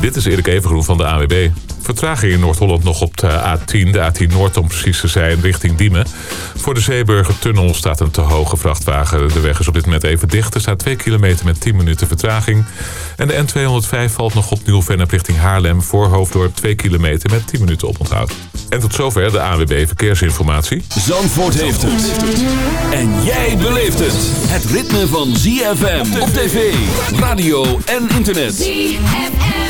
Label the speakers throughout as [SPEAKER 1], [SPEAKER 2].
[SPEAKER 1] Dit is Erik Evengroen van de AWB. Vertraging in Noord-Holland nog op de A10, de A10 Noord om precies te zijn, richting Diemen. Voor de Zeeburgertunnel staat een te hoge vrachtwagen. De weg is op dit moment even dicht. Er staat 2 kilometer met 10 minuten vertraging. En de N205 valt nog op Nieuw-Vennep richting Haarlem... voor Hoofddorp 2 kilometer met 10 minuten oponthoud. En tot zover de AWB Verkeersinformatie.
[SPEAKER 2] Zandvoort heeft het. En jij beleeft het. Het ritme van ZFM op tv, radio en internet.
[SPEAKER 3] ZFM.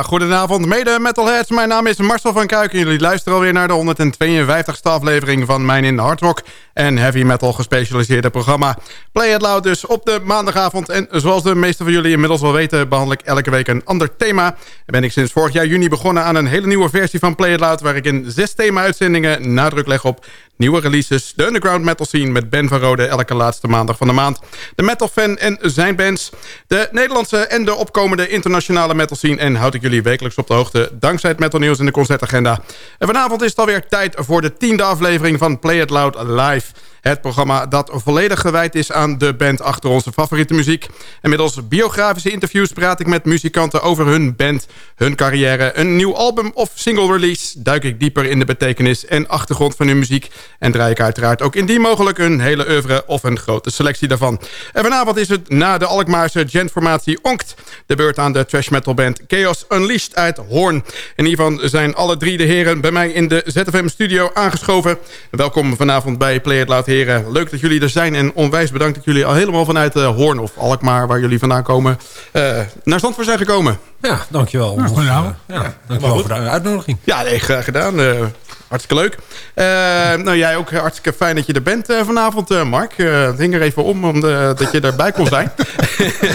[SPEAKER 4] Goedenavond mede metalheads. Mijn naam is Marcel van Kuiken. Jullie luisteren alweer naar de 152ste aflevering van mijn in hard rock en heavy metal gespecialiseerde programma. Play It Loud dus op de maandagavond. En zoals de meesten van jullie inmiddels wel weten... behandel ik elke week een ander thema. En ben ik sinds vorig jaar juni begonnen aan een hele nieuwe versie van Play It Loud... waar ik in zes thema-uitzendingen nadruk leg op nieuwe releases... de underground metal scene met Ben van Rode elke laatste maandag van de maand... de metal fan en zijn bands... de Nederlandse en de opkomende internationale metal scene... en houd ik jullie wekelijks op de hoogte dankzij het metal nieuws en de concertagenda. En vanavond is het alweer tijd voor de tiende aflevering van Play It Loud Live... Het programma dat volledig gewijd is aan de band achter onze favoriete muziek. En middels biografische interviews praat ik met muzikanten over hun band, hun carrière, een nieuw album of single release. Duik ik dieper in de betekenis en achtergrond van hun muziek. En draai ik uiteraard ook indien mogelijk een hele oeuvre of een grote selectie daarvan. En vanavond is het na de Alkmaarse gentformatie Onkt de beurt aan de trash metal band Chaos Unleashed uit Hoorn. En hiervan zijn alle drie de heren bij mij in de ZFM studio aangeschoven. Welkom vanavond bij Play It Loud heren. Leuk dat jullie er zijn en onwijs bedankt dat jullie al helemaal vanuit uh, Hoorn of Alkmaar, waar jullie vandaan komen, uh, naar Zandvoort zijn gekomen.
[SPEAKER 3] Ja, dankjewel. Uh, ja, dankjewel voor de uitnodiging.
[SPEAKER 4] Ja, nee, graag gedaan. hartstikke leuk. nou, jij ook hartstikke fijn dat je er bent vanavond, Mark. het hing er even om, omdat je erbij kon zijn.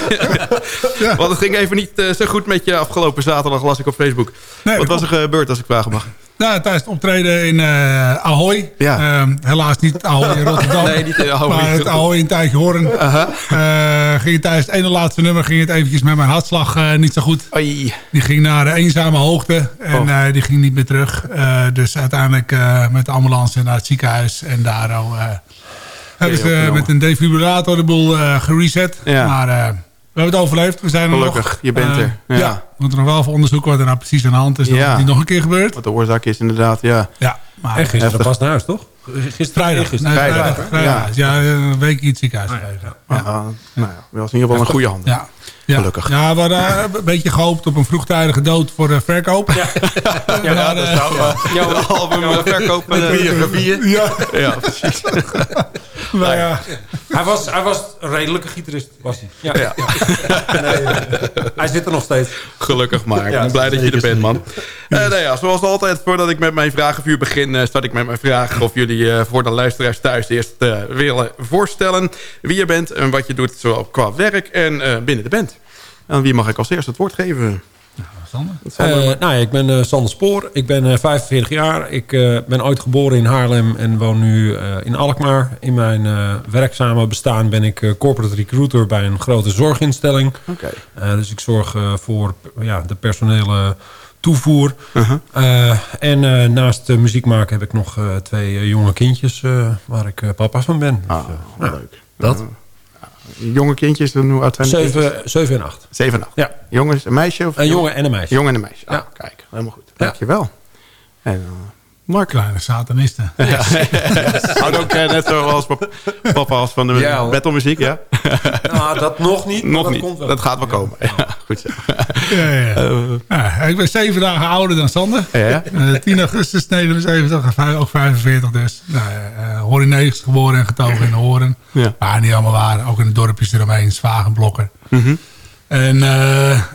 [SPEAKER 4] ja. Want het ging even niet zo goed met je afgelopen zaterdag, las ik op Facebook. Nee, Wat was er gebeurd, als ik vragen mag?
[SPEAKER 5] Nou, tijdens het optreden in uh, Ahoy.
[SPEAKER 4] Ja.
[SPEAKER 5] Uh, helaas niet Ahoy in Rotterdam.
[SPEAKER 4] nee, niet in Ahoy.
[SPEAKER 5] Maar het Ahoy in Tijdje Hoorn. Uh -huh. uh, ging tijdens het ene laatste nummer ging het eventjes met mijn hartslag niet zo goed.
[SPEAKER 4] Oei.
[SPEAKER 5] Die ging naar de eenzame hoogte. En oh. die ging niet meer terug. dus uiteindelijk met de ambulance naar het ziekenhuis. En daar al, hebben ze met een defibrillator de boel gereset.
[SPEAKER 4] Ja.
[SPEAKER 5] Maar... We hebben het overleefd. We zijn er
[SPEAKER 4] Gelukkig,
[SPEAKER 5] nog.
[SPEAKER 4] je bent er. Ja.
[SPEAKER 5] ja. we moeten nog wel even onderzoeken wat er nou precies aan de hand is. Dat het niet nog een keer gebeurt.
[SPEAKER 4] Wat de oorzaak is inderdaad, ja.
[SPEAKER 5] Ja,
[SPEAKER 3] maar en gisteren pas naar huis, toch?
[SPEAKER 5] Gisteren, vrijdag.
[SPEAKER 4] Gisteren, nee, vrijdag.
[SPEAKER 5] vrijdag. vrijdag. Ja. ja, een week in het ziekenhuis
[SPEAKER 4] ah, ja. ja. ja. nou ja, we was in ieder geval een goede hand.
[SPEAKER 5] Ja. Ja.
[SPEAKER 4] Gelukkig.
[SPEAKER 5] Ja, we hadden een beetje gehoopt op een vroegtijdige dood voor de verkoop.
[SPEAKER 4] Ja, ja, ja dat zou uh, jouw album verkoop met biografieën.
[SPEAKER 5] Ja.
[SPEAKER 4] ja, precies.
[SPEAKER 5] maar ja.
[SPEAKER 3] Hij was, hij was een redelijke gitarist, was hij.
[SPEAKER 4] Ja. ja.
[SPEAKER 3] Nee, hij zit er nog steeds.
[SPEAKER 4] Gelukkig maar. Ik ben blij dat je er bent, man. Uh, nou ja, zoals altijd, voordat ik met mijn vragenvuur begin... Uh, start ik met mijn vraag of jullie uh, voor de luisteraars thuis... eerst willen voorstellen wie je bent en wat je doet... zowel qua werk en binnen de band. En wie mag ik als eerste het woord geven?
[SPEAKER 3] Uh, nou, ik ben uh, Sander Spoor. Ik ben uh, 45 jaar. Ik ben ooit geboren in Haarlem en woon nu in Alkmaar. In mijn werkzame bestaan ben ik corporate recruiter bij een grote zorginstelling.
[SPEAKER 4] Okay.
[SPEAKER 3] dus ik zorg voor ja, de personele toevoer.
[SPEAKER 4] -huh.
[SPEAKER 3] en naast muziek maken heb ik nog twee jonge kindjes waar ik papa van ben.
[SPEAKER 4] Ah,
[SPEAKER 3] dus,
[SPEAKER 4] leuk.
[SPEAKER 3] Dat
[SPEAKER 4] jonge kindjes? Hoe oud zijn
[SPEAKER 3] Zeven, zeven en acht.
[SPEAKER 4] Zeven en acht.
[SPEAKER 3] Ja.
[SPEAKER 4] Jongens, een meisje? Of
[SPEAKER 3] een jongen en een meisje.
[SPEAKER 4] Jongen en een meisje.
[SPEAKER 3] Ja.
[SPEAKER 4] Ah, kijk, helemaal goed. Dankjewel. En, uh, Mark.
[SPEAKER 5] Kleine satanisten.
[SPEAKER 4] Houdt ook uh, net zoals papa als van de ja, metalmuziek, ja?
[SPEAKER 3] nou, dat nog niet.
[SPEAKER 4] Nog
[SPEAKER 3] dat
[SPEAKER 4] niet.
[SPEAKER 3] Komt wel.
[SPEAKER 4] Dat gaat wel komen. Ja, goed zo.
[SPEAKER 5] Ja, ja. Uh, ja, ik ben zeven dagen ouder dan Sander.
[SPEAKER 4] Ja?
[SPEAKER 5] Uh, 10 augustus 79, ook 45 dus. Nou, uh, Horen 9 geboren en getogen in Horen.
[SPEAKER 4] Ja.
[SPEAKER 5] Maar niet allemaal waar. Ook in de dorpjes eromheen, Zwagenblokken.
[SPEAKER 4] Mm -hmm.
[SPEAKER 5] En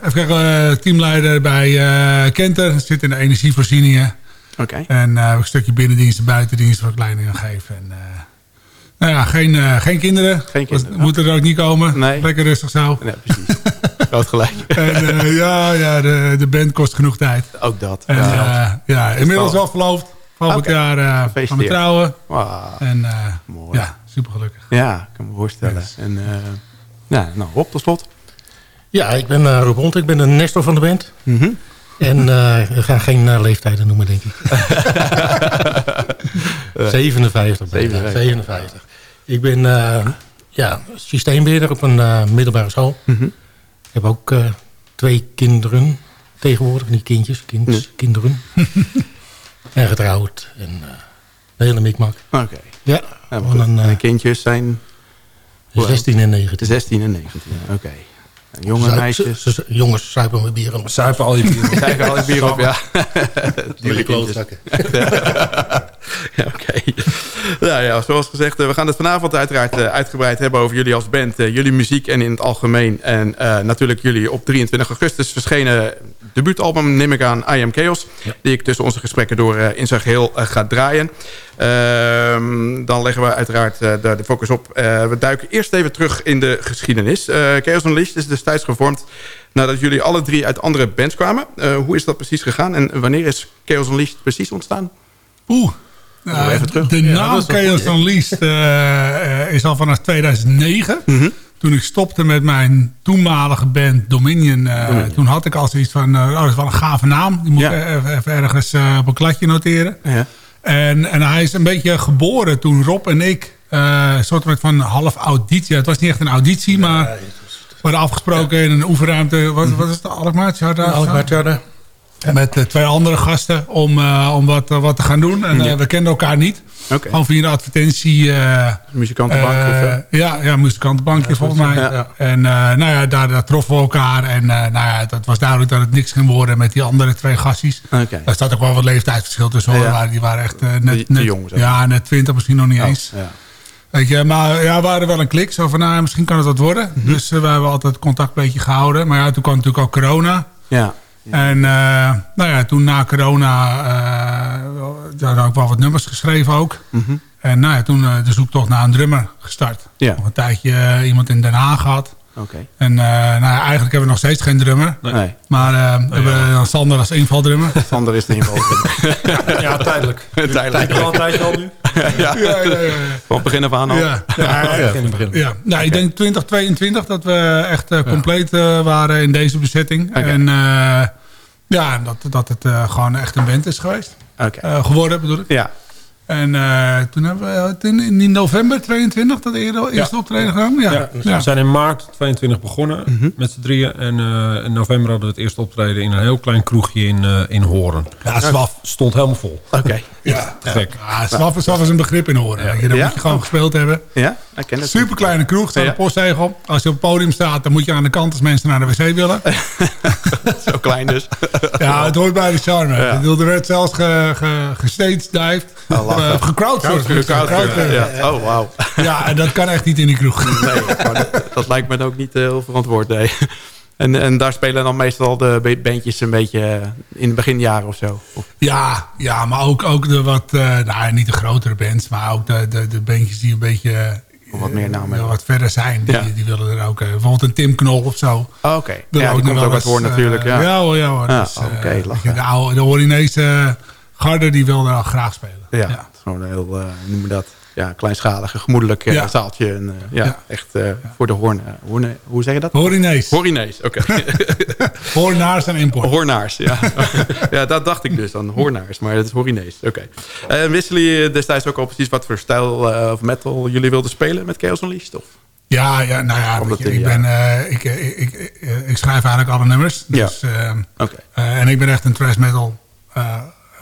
[SPEAKER 5] even kijken, teamleider bij Kenter. Zit in de energievoorzieningen.
[SPEAKER 4] Okay.
[SPEAKER 5] En uh, een stukje binnendienst en buitendienst wat leidingen geven. En, uh, nou ja, geen, uh, geen kinderen.
[SPEAKER 4] Geen kinderen.
[SPEAKER 5] Moeten er ook niet komen.
[SPEAKER 4] Nee.
[SPEAKER 5] Lekker rustig zo.
[SPEAKER 4] Nee, precies. Groot gelijk.
[SPEAKER 5] en ja, ja de, de band kost genoeg tijd.
[SPEAKER 4] Ook dat.
[SPEAKER 5] En,
[SPEAKER 4] ja,
[SPEAKER 5] ja inmiddels wel verloofd. Volgend okay. jaar van mijn trouwen.
[SPEAKER 4] Wow.
[SPEAKER 5] En
[SPEAKER 4] Mooi.
[SPEAKER 5] ja, super gelukkig.
[SPEAKER 4] Ja, ik kan me voorstellen. Yes. En ja, nou, Rob, tot slot.
[SPEAKER 6] Ja, ik ben uh, Rob Hond. Ik ben de Nestor van de band.
[SPEAKER 4] Mm -hmm.
[SPEAKER 6] En uh, we gaan geen uh, leeftijden noemen, denk ik. 57. Ben
[SPEAKER 4] 57.
[SPEAKER 6] 57. Ik ben uh, ja, systeembeheerder op een middelbare school.
[SPEAKER 4] Mm -hmm.
[SPEAKER 6] Ik heb ook twee kinderen tegenwoordig. Niet kindjes, kind, kinderen. en getrouwd. En de hele mikmak.
[SPEAKER 4] Oké. Okay.
[SPEAKER 6] Ja.
[SPEAKER 4] ja en de kindjes zijn...
[SPEAKER 6] 16 en 19.
[SPEAKER 4] 16 en 19, oké. Okay. Jonge
[SPEAKER 6] Zuip,
[SPEAKER 4] meisjes.
[SPEAKER 6] Jongens, zuipen mijn bier op.
[SPEAKER 3] Zuipen al je bier op.
[SPEAKER 4] Zuipen al je bier op, ja.
[SPEAKER 6] Die klootzakken.
[SPEAKER 4] ja, oké. Okay. Nou ja, zoals gezegd, we gaan het vanavond uiteraard uitgebreid hebben over jullie als band. jullie muziek en in het algemeen. En uh, natuurlijk jullie op 23 augustus verschenen debuutalbum, neem ik aan, I Am Chaos. Die ik tussen onze gesprekken door in zijn geheel ga draaien. Ehm, dan leggen we uiteraard de, de, focus op. we duiken eerst even terug in de geschiedenis. Chaos Unleashed is destijds gevormd nadat jullie alle drie uit andere bands kwamen. hoe is dat precies gegaan en wanneer is Chaos Unleashed precies ontstaan?
[SPEAKER 5] Oeh, even terug. de naam Chaos Unleashed is al vanaf 2009. Mm toen ik stopte met mijn toenmalige band Dominion, uh, toen had ik al zoiets van, uh, oh, dat is wel een gave naam. Die moet ik even, ergens uh, op een kladje noteren. Ja. En, en hij is een beetje geboren toen Rob en ik, een soort van half auditie, het was niet echt een auditie, maar we hadden afgesproken in een oefenruimte. Wat, wat is het, Alkmaar? Met uh, twee andere gasten om, uh, om wat, uh, wat te gaan doen. En ja. we kenden elkaar niet. Okay. Gewoon via de advertentie.
[SPEAKER 4] muzikantenbank?
[SPEAKER 5] ja, ja, muzikantenbankje ja, volgens mij. Ja. En nou ja, daar, daar troffen we elkaar. En nou ja, dat was duidelijk dat het niks ging worden met die andere twee gastjes. Okay. Daar staat ook wel wat leeftijdsverschil tussen. Ja. Die waren echt net, net, jong, ja, net twintig misschien nog niet oh, eens. Weet je, maar ja, we hadden wel een klik. Zo van, nou, misschien kan het wat worden. Mm -hmm. Dus we hebben altijd contact een beetje gehouden. Maar ja, toen kwam natuurlijk ook corona. Ja. En uh, nou ja, toen na corona, uh, daar had ik wel wat nummers geschreven ook. Mm -hmm. En nou ja, toen uh, de zoektocht naar een drummer gestart. Ja. Nog een tijdje iemand in Den Haag gehad. Okay. En uh, nou eigenlijk hebben we nog steeds geen drummer. Nee. Maar uh, we hebben dan Sander als invaldrummer.
[SPEAKER 4] Sander is de invaldrummer.
[SPEAKER 3] ja, tijdelijk. tijdelijk. Al een tijdje al nu.
[SPEAKER 4] ja. Ja, ja, ja, Van begin af aan al.
[SPEAKER 5] Ja, ja, ja, begin. ja. Nou, ik denk 2022 dat we echt uh, compleet uh, waren in deze bezetting. Okay. En uh, ja, dat, dat het gewoon echt een band is geweest. Okay. geworden bedoel ik. Ja. En uh, toen hebben we in, in november 22 dat eerste ja. optreden gedaan. Ja.
[SPEAKER 3] ja. We zijn in maart 22 begonnen mm -hmm. met z'n drieën. En uh, in november hadden we het eerste optreden in een heel klein kroegje in, uh, in Horen.
[SPEAKER 5] Ja, Swaf.
[SPEAKER 3] Stond helemaal vol.
[SPEAKER 4] Oké. Okay.
[SPEAKER 5] Ja, gek. Ja, Swaf, Swaf is een begrip in Horen. Ja. Daar moet je gewoon gespeeld hebben.
[SPEAKER 4] Ja, ik ken het.
[SPEAKER 5] Super kleine kroeg, staat een postzegel. Als je op het podium staat, dan moet je aan de kant als mensen naar de wc willen.
[SPEAKER 4] Zo klein dus.
[SPEAKER 5] ja, het hoort bij de charme. Ja. Er werd zelfs ge, ge, uh, gecrowdsourced.
[SPEAKER 4] Ja. Oh, wauw.
[SPEAKER 5] Ja, en dat kan echt niet in die kroeg.
[SPEAKER 4] Nee, dat, dat, lijkt me ook niet heel verantwoord, nee. En, en daar spelen dan meestal de bandjes een beetje eh, in het beginjaren of zo?
[SPEAKER 5] Ja, ja maar ook, ook de wat, uh, nou niet de grotere bands, maar ook de, de, de bandjes die een beetje
[SPEAKER 4] wat meer namen.
[SPEAKER 5] wat verder zijn. Die, die willen er ook. Bijvoorbeeld een Tim Knol of zo.
[SPEAKER 4] Oh, Oké. Okay. Ja, die komt ook voor natuurlijk. Ja,
[SPEAKER 5] ja hoor. Ja, hoor. Dus, Oké, de, oude, de garde die wil al graag spelen.
[SPEAKER 4] Ja, gewoon heel, uh, noem dat, ja, kleinschalige, gemoedelijk uh, zaaltje. En, uh, ja, ja, echt voor de hoorn, hoorn, hoe zeg je dat?
[SPEAKER 5] Horinees.
[SPEAKER 4] Horinees, oké. Okay.
[SPEAKER 5] Hoornaars en import.
[SPEAKER 4] Hoornaars, ja. ja, dat dacht ik dus dan. Hoornaars, maar het is Horinees. Oké. Okay. wisselen jullie destijds ook al precies wat voor stijl of metal jullie wilden spelen met Chaos Unleashed? Of?
[SPEAKER 5] Ja, ja, nou ja, je, ik, ben, uh, ik, ik, ik, ik, schrijf eigenlijk alle nummers. Dus, ja. Uh, okay. uh, en ik ben echt een thrash metal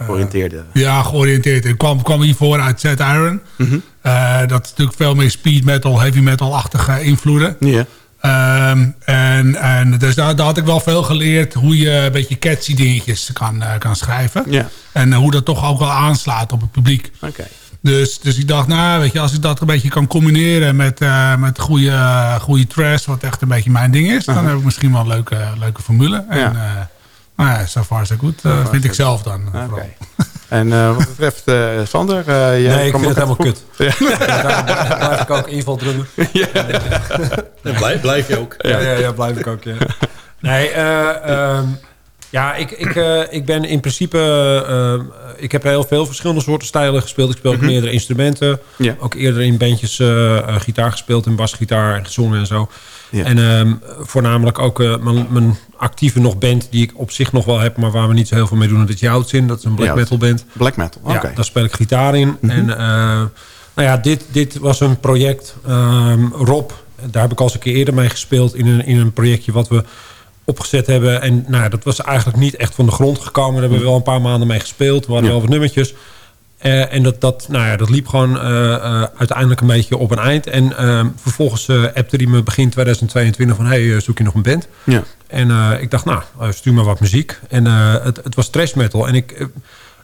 [SPEAKER 4] georiënteerde.
[SPEAKER 5] ja, georiënteerd. Ik kwam, kwam hiervoor uit Zet Iron. Mm -hmm. uh, dat is natuurlijk veel meer speed metal, heavy metal-achtige invloeden. Ja. Um, en, en dus daar, daar, had ik wel veel geleerd hoe je een beetje catchy dingetjes kan, uh, kan schrijven. Ja. En uh, hoe dat toch ook wel aanslaat op het publiek.
[SPEAKER 4] Oké.
[SPEAKER 5] Dus, dus ik dacht, nou, weet je, als ik dat een beetje kan combineren met, uh, met goede, goede trash, wat echt een beetje mijn ding is, -huh. dan heb ik misschien wel een leuke, leuke formule. En, ja. Nou ja, so far so good. Uh, vind ik zelf dan. Uh, okay.
[SPEAKER 4] En uh, wat betreft uh, Sander...
[SPEAKER 3] jij nee, ik vind het helemaal kut. Ja. ja daar, blijf ik ook inval drummen. Ja.
[SPEAKER 4] ja. Blijf, blijf je ook.
[SPEAKER 3] Ja, ja, ja, blijf ik ook, ja. Nee, um, ja, ik, ik, ik ben in principe... ik heb heel veel verschillende soorten stijlen gespeeld. Ik speel ook mm -hmm. meerdere instrumenten. Ja. Ook eerder in bandjes gitaar gespeeld en basgitaar en gezongen en zo. Ja. En um, voornamelijk ook mijn, mijn, actieve nog band... die ik op zich nog wel heb, maar waar we niet zo heel veel mee doen... dat is Joutsin, dat is een black metal band.
[SPEAKER 4] Black metal, oké.
[SPEAKER 3] Ja, daar speel ik gitaar in. Mm -hmm. En nou ja, dit, dit was een project. Um, Rob, daar heb ik al eens een keer eerder mee gespeeld... in een, in een projectje wat we opgezet hebben. En nou, dat was eigenlijk niet echt van de grond gekomen. Daar hebben we wel een paar maanden mee gespeeld. We hadden ja. wel wat nummertjes... Uh, en dat, dat, nou ja, dat liep gewoon uh, uh, uiteindelijk een beetje op een eind. En vervolgens appte hij me begin 2022 van... hey, zoek je nog een band? Ja. En ik dacht, nou, stuur me wat muziek. En het, het was trash metal. En ik,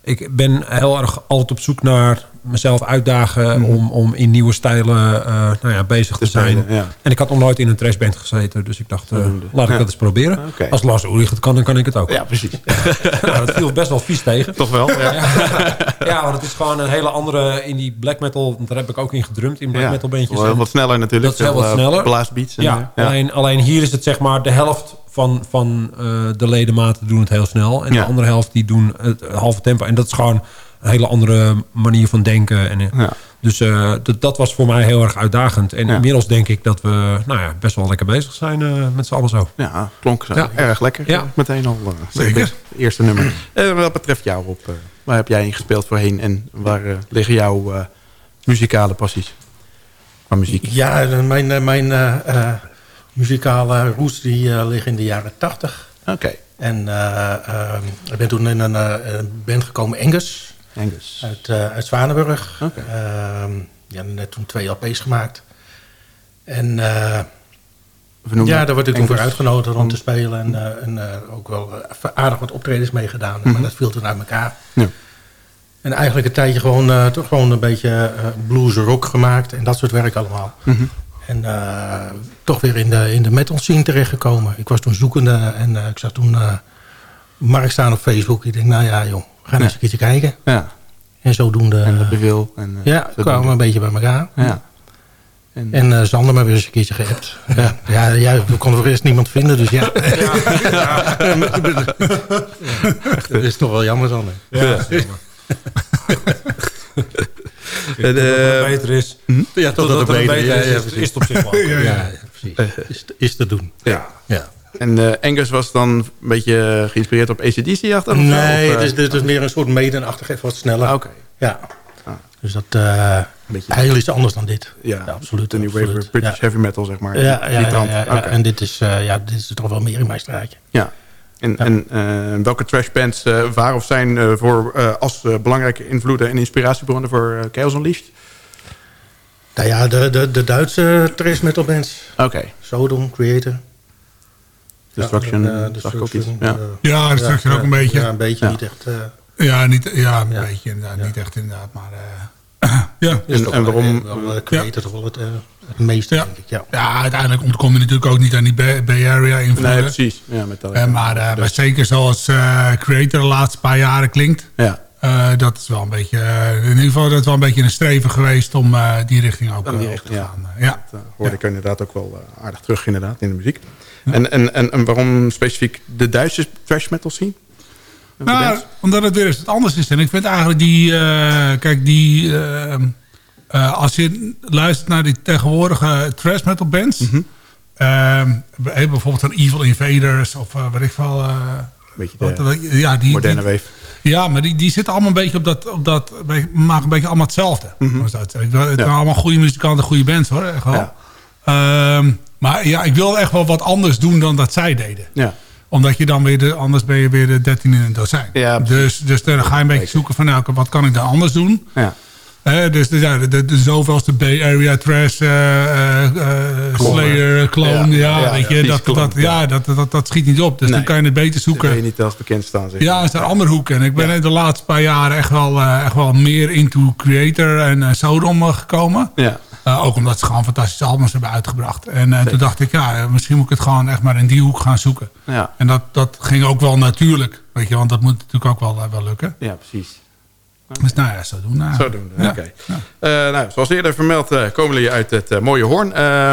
[SPEAKER 3] ik ben heel erg altijd op zoek naar mezelf uitdagen
[SPEAKER 4] Mhm.
[SPEAKER 3] om, om in nieuwe stijlen eh, nou ja, bezig te,
[SPEAKER 4] Te
[SPEAKER 3] zijn.
[SPEAKER 4] ja.
[SPEAKER 3] En ik had nog nooit in een trashband gezeten. Dus ik dacht, eh, laat ik dat eens proberen. Als Lars Ulrich het kan, dan kan ik het ook.
[SPEAKER 4] Ja, precies.
[SPEAKER 3] Nou, dat viel best wel vies tegen.
[SPEAKER 4] Toch wel? Ja.
[SPEAKER 3] Ja, want het is gewoon een hele andere... In die black metal, daar heb ik ook in gedrumd. In black metal bandjes.
[SPEAKER 4] Wel Wat sneller natuurlijk.
[SPEAKER 3] Dat is wat
[SPEAKER 4] Veel, eh,
[SPEAKER 3] sneller.
[SPEAKER 4] Blaasbeats.
[SPEAKER 3] Ja, Alleen, alleen hier is het zeg maar de helft van, van de ledematen doen het heel snel. En
[SPEAKER 4] Ja.
[SPEAKER 3] de andere helft die doen het halve tempo. En dat is gewoon hele andere manier van denken. En, eh,
[SPEAKER 4] Ja.
[SPEAKER 3] Dus eh, dat, was voor mij heel erg uitdagend. En
[SPEAKER 4] Ja.
[SPEAKER 3] inmiddels denk ik dat we nou ja, best wel lekker bezig zijn eh, met z'n allen zo.
[SPEAKER 4] Ja, klonk zo
[SPEAKER 3] Ja.
[SPEAKER 4] erg lekker.
[SPEAKER 3] Ja.
[SPEAKER 4] Meteen al. eh,
[SPEAKER 5] Zeker.
[SPEAKER 4] Het eerste nummer. Wat betreft jou, Rob. eh, waar heb jij in gespeeld voorheen? En waar liggen jouw eh, muzikale passies? Qua muziek.
[SPEAKER 6] Ja, mijn, mijn muzikale roots die eh, liggen in de jaren tachtig.
[SPEAKER 4] Oké.
[SPEAKER 6] En eh, eh, ik ben toen in een eh, band gekomen, Angus,
[SPEAKER 4] Angus.
[SPEAKER 6] uit, eh, uit Zwanenburg.
[SPEAKER 4] Oké.
[SPEAKER 6] Ehm, ja, net toen twee LP's gemaakt. En eh, ja, daar word ik toen voor uitgenodigd om te spelen. En, eh, en ook wel aardig wat optredens meegedaan. Maar dat viel toen uit elkaar.
[SPEAKER 4] Mhm. Ja.
[SPEAKER 6] En eigenlijk een tijdje gewoon, toch gewoon een beetje blues rock gemaakt. En dat soort werk allemaal.
[SPEAKER 4] Mhm.
[SPEAKER 6] En toch weer in de, in de metal scene terechtgekomen. Ik was toen zoekende en ik zag toen Mark staan op Facebook. Ik denk, nou ja joh, we gaan eens een keertje kijken.
[SPEAKER 4] Ja,
[SPEAKER 6] En zodoende...
[SPEAKER 4] en dat
[SPEAKER 6] eh,
[SPEAKER 4] bevel. En, eh,
[SPEAKER 6] ja,
[SPEAKER 4] zodoende.
[SPEAKER 6] kwamen we een beetje bij elkaar.
[SPEAKER 4] Ja. En,
[SPEAKER 6] En eh Zander maar weer eens een keertje geappt. Ja, ja, ja we konden voor eerst niemand vinden, dus ja. dat is toch wel jammer, Zander.
[SPEAKER 3] Ja,
[SPEAKER 4] en,
[SPEAKER 3] dat
[SPEAKER 4] eh,
[SPEAKER 3] het beter is.
[SPEAKER 6] Ja,
[SPEAKER 3] Totdat het beter is, is, het op zich wel.
[SPEAKER 5] Ja, ja.
[SPEAKER 6] Ja, ja, precies. Is, is te doen.
[SPEAKER 4] ja.
[SPEAKER 6] Ja.
[SPEAKER 4] En eh, Angus was dan een beetje geïnspireerd op ACDC achter
[SPEAKER 6] Nee, het is, dit is meer een soort maiden-achtig, even wat sneller.
[SPEAKER 4] Oké.
[SPEAKER 6] Ja.
[SPEAKER 4] Ah.
[SPEAKER 6] Dus dat uh,
[SPEAKER 4] Beetje-
[SPEAKER 6] heel iets anders dan dit.
[SPEAKER 4] Ja,
[SPEAKER 6] absoluut.
[SPEAKER 4] De New Wave. British
[SPEAKER 6] ja.
[SPEAKER 4] Heavy Metal, zeg maar.
[SPEAKER 6] Ja, ja, ja, en dit is, eh, ja, dit is toch wel meer in mijn straatje.
[SPEAKER 4] Ja. En, en eh, welke trashbands eh waren of zijn eh, voor, eh, als eh, belangrijke invloeden en inspiratiebronnen voor eh, Chaos Unleashed?
[SPEAKER 6] Nou ja, de, de, de Duitse trash metal bands.
[SPEAKER 4] Oké.
[SPEAKER 6] Sodom, Creator.
[SPEAKER 4] Destruction,
[SPEAKER 6] Ja,
[SPEAKER 4] zag ik ook iets.
[SPEAKER 6] Destruction,
[SPEAKER 4] Ja.
[SPEAKER 6] eh,
[SPEAKER 5] Ja, straks ook een beetje.
[SPEAKER 6] Ja, een beetje
[SPEAKER 4] Ja.
[SPEAKER 6] niet echt. eh,
[SPEAKER 5] Ja, niet, ja een
[SPEAKER 6] Ja.
[SPEAKER 5] beetje inderdaad.
[SPEAKER 6] Ja.
[SPEAKER 5] Niet echt inderdaad, maar... eh, ja.
[SPEAKER 6] is
[SPEAKER 4] En-
[SPEAKER 6] toch
[SPEAKER 4] en
[SPEAKER 6] wel,
[SPEAKER 4] waarom-
[SPEAKER 6] Wel, Creator toch wel het, het meeste,
[SPEAKER 5] Ja.
[SPEAKER 6] denk ik. Ja.
[SPEAKER 5] ja, uiteindelijk ontkom je natuurlijk ook niet aan die Bay, Area invloeden.
[SPEAKER 4] Nee, precies. Ja, met dat,
[SPEAKER 5] maar,
[SPEAKER 4] dus-
[SPEAKER 5] maar zeker zoals Creator de laatste paar jaren klinkt...
[SPEAKER 4] ja.
[SPEAKER 5] eh, dat is wel een beetje... in ieder geval dat is wel een beetje een streven geweest... om eh, die richting ook
[SPEAKER 4] die
[SPEAKER 5] op te
[SPEAKER 4] ja.
[SPEAKER 5] gaan. Ja.
[SPEAKER 4] Dat hoorde ik inderdaad ook wel aardig terug inderdaad in de muziek. En, en, en, en waarom specifiek de Duitse trash metal? De
[SPEAKER 5] Nou, omdat het weer eens wat anders is. En ik vind eigenlijk die... eh, kijk, die... eh, eh, als je luistert naar die tegenwoordige thrash metal bands...
[SPEAKER 4] Mhm.
[SPEAKER 5] ehm, eh, bijvoorbeeld een Evil Invaders of wat ik wel...
[SPEAKER 4] Beetje de
[SPEAKER 5] wat- ja, die,
[SPEAKER 4] moderne
[SPEAKER 5] die-
[SPEAKER 4] wave.
[SPEAKER 5] ja, maar die, die zitten allemaal een beetje op dat... Op dat maken een beetje allemaal hetzelfde. Wil- Het
[SPEAKER 4] Ja.
[SPEAKER 5] zijn allemaal goede muzikanten, goede bands hoor. Echt wel.
[SPEAKER 4] Ja.
[SPEAKER 5] Ehm, maar ja, ik wil echt wel wat anders doen dan dat zij deden
[SPEAKER 4] Ja.
[SPEAKER 5] omdat je dan weer de, anders ben je weer de 13 in een dozijn.
[SPEAKER 4] Ja,
[SPEAKER 5] dus, dus dan ga je een beetje zoeken van nou, wat kan ik dan anders doen?
[SPEAKER 4] Ja.
[SPEAKER 5] Dus ja, de, de, de zoveelste Bay Area Trash, eh, eh, eh, Slayer, Clone, ja, weet je, dat,
[SPEAKER 4] Clone,
[SPEAKER 5] dat,
[SPEAKER 4] ja.
[SPEAKER 5] dat, dat, dat schiet niet op. Dus
[SPEAKER 4] Nee.
[SPEAKER 5] dan kan je het beter
[SPEAKER 4] Dan ben je
[SPEAKER 5] zoeken.
[SPEAKER 4] niet als bekend staan. Zeg.
[SPEAKER 5] Ja, is een andere hoek. En ik ben de laatste paar jaren echt wel, echt wel meer into Creator en eh, gekomen.
[SPEAKER 4] Ja.
[SPEAKER 5] Eh, ook omdat ze gewoon fantastische albums hebben uitgebracht. En eh, toen dacht ik, ja, misschien moet ik het gewoon echt maar in die hoek gaan zoeken.
[SPEAKER 4] Ja.
[SPEAKER 5] En dat, dat ging ook wel natuurlijk. Weet je, want dat moet natuurlijk ook wel, eh, wel lukken.
[SPEAKER 4] ja, precies.
[SPEAKER 5] Dus nou ja, zo doen. Nou,
[SPEAKER 4] Zo doen.
[SPEAKER 5] Ja.
[SPEAKER 4] Oké. Nou, zoals eerder vermeld komen jullie uit het mooie Hoorn.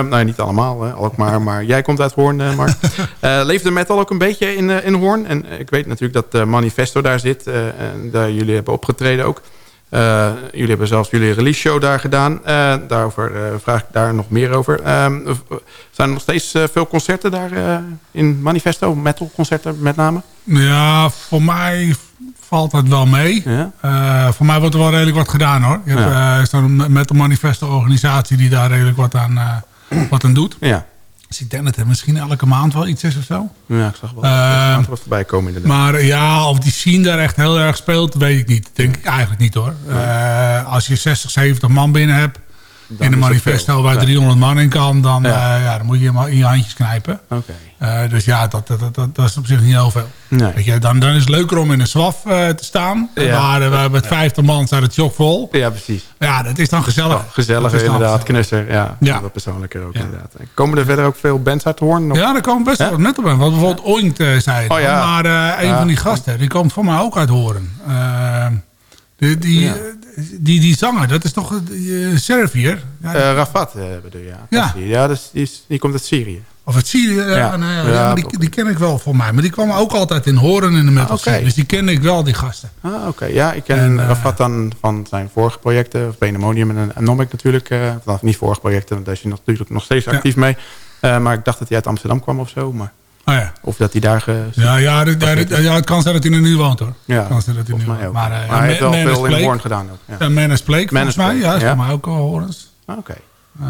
[SPEAKER 4] Nou, niet allemaal, hè, Alkmaar, maar jij komt uit Hoorn, Mark. Eh leeft de metal ook een beetje in, in Hoorn? En ik weet natuurlijk dat Manifesto daar zit. en daar jullie hebben opgetreden ook. Eh, jullie hebben zelfs jullie release show daar gedaan. Eh, daarover eh, vraag ik daar nog meer over. Ehm, zijn er nog steeds veel concerten daar in Manifesto? Metal concerten met name?
[SPEAKER 5] Ja, voor mij valt het wel mee.
[SPEAKER 4] Ja.
[SPEAKER 5] Voor mij wordt er wel redelijk wat gedaan hoor. Je hebt is dan een met een manifeste organisatie die daar redelijk wat aan, wat aan doet.
[SPEAKER 4] Ja.
[SPEAKER 5] Dus ik denk dat er misschien elke maand wel iets is of zo.
[SPEAKER 4] Ja, ik zag wel
[SPEAKER 5] Ehm,
[SPEAKER 4] wat voorbij komen inderdaad.
[SPEAKER 5] Maar ja, of die scene daar echt heel erg speelt, weet ik niet. Denk ik eigenlijk niet hoor. Eh, als je 60, 70 man binnen hebt, in een manifesto waar 300 man in kan, dan, ja. ja dan moet je helemaal in je handjes knijpen.
[SPEAKER 4] Oké.
[SPEAKER 5] dus ja, dat, dat, dat, dat, is op zich niet heel veel.
[SPEAKER 4] Nee.
[SPEAKER 5] Weet je, dan, dan is het leuker om in een zwaf te staan. Waar we met 50 man staat het vol.
[SPEAKER 4] Ja, precies.
[SPEAKER 5] Ja, dat is dan gezellig.
[SPEAKER 4] Oh, gezelliger inderdaad, knusser. Ja,
[SPEAKER 5] Ja.
[SPEAKER 4] wat persoonlijker ook inderdaad. Komen er verder ook veel bands uit horen? Nog?
[SPEAKER 5] Ja, er komen best wel wat net op. Want bijvoorbeeld Oint eh, zei.
[SPEAKER 4] Oh,
[SPEAKER 5] Maar eh, een van die gasten, die komt voor mij ook uit Horen. Eh, die, die,
[SPEAKER 4] Ja.
[SPEAKER 5] Die, die zanger, dat is toch uh, Servier? Ja,
[SPEAKER 4] Eh, Rafat bedoel je, ja.
[SPEAKER 5] Ja.
[SPEAKER 4] Ja, dus die, is, die komt uit Syrië.
[SPEAKER 5] Of het Syrië? Ja, nou ja, die, ken ik wel voor mij. Maar die kwam ook altijd in Horen in de metal
[SPEAKER 4] Ah.
[SPEAKER 5] Dus die ken ik wel, die gasten.
[SPEAKER 4] Ah, oké. Ja, ik ken
[SPEAKER 5] En,
[SPEAKER 4] Rafat dan van zijn vorige projecten. Of Benemonium en Anomic natuurlijk. of niet vorige projecten, want daar is hij natuurlijk nog steeds actief mee. Maar ik dacht dat hij uit Amsterdam kwam of zo. Maar,
[SPEAKER 5] Oh ja.
[SPEAKER 4] of dat hij daar... Ge...
[SPEAKER 5] Ja, ja, dit- ja, het kan zijn dat hij er nu woont hoor.
[SPEAKER 4] Ja,
[SPEAKER 5] Het kan zijn dat hij nu woont. Maar,
[SPEAKER 4] Maar,
[SPEAKER 5] eh,
[SPEAKER 4] hij heeft wel veel in. Hoorn gedaan ook. Ja.
[SPEAKER 5] Ja, Man is Plague,
[SPEAKER 4] Man
[SPEAKER 5] volgens mij. Ja, is
[SPEAKER 4] ja.
[SPEAKER 5] voor mij ook al Horens.
[SPEAKER 4] Ah, Oké.
[SPEAKER 5] Eh,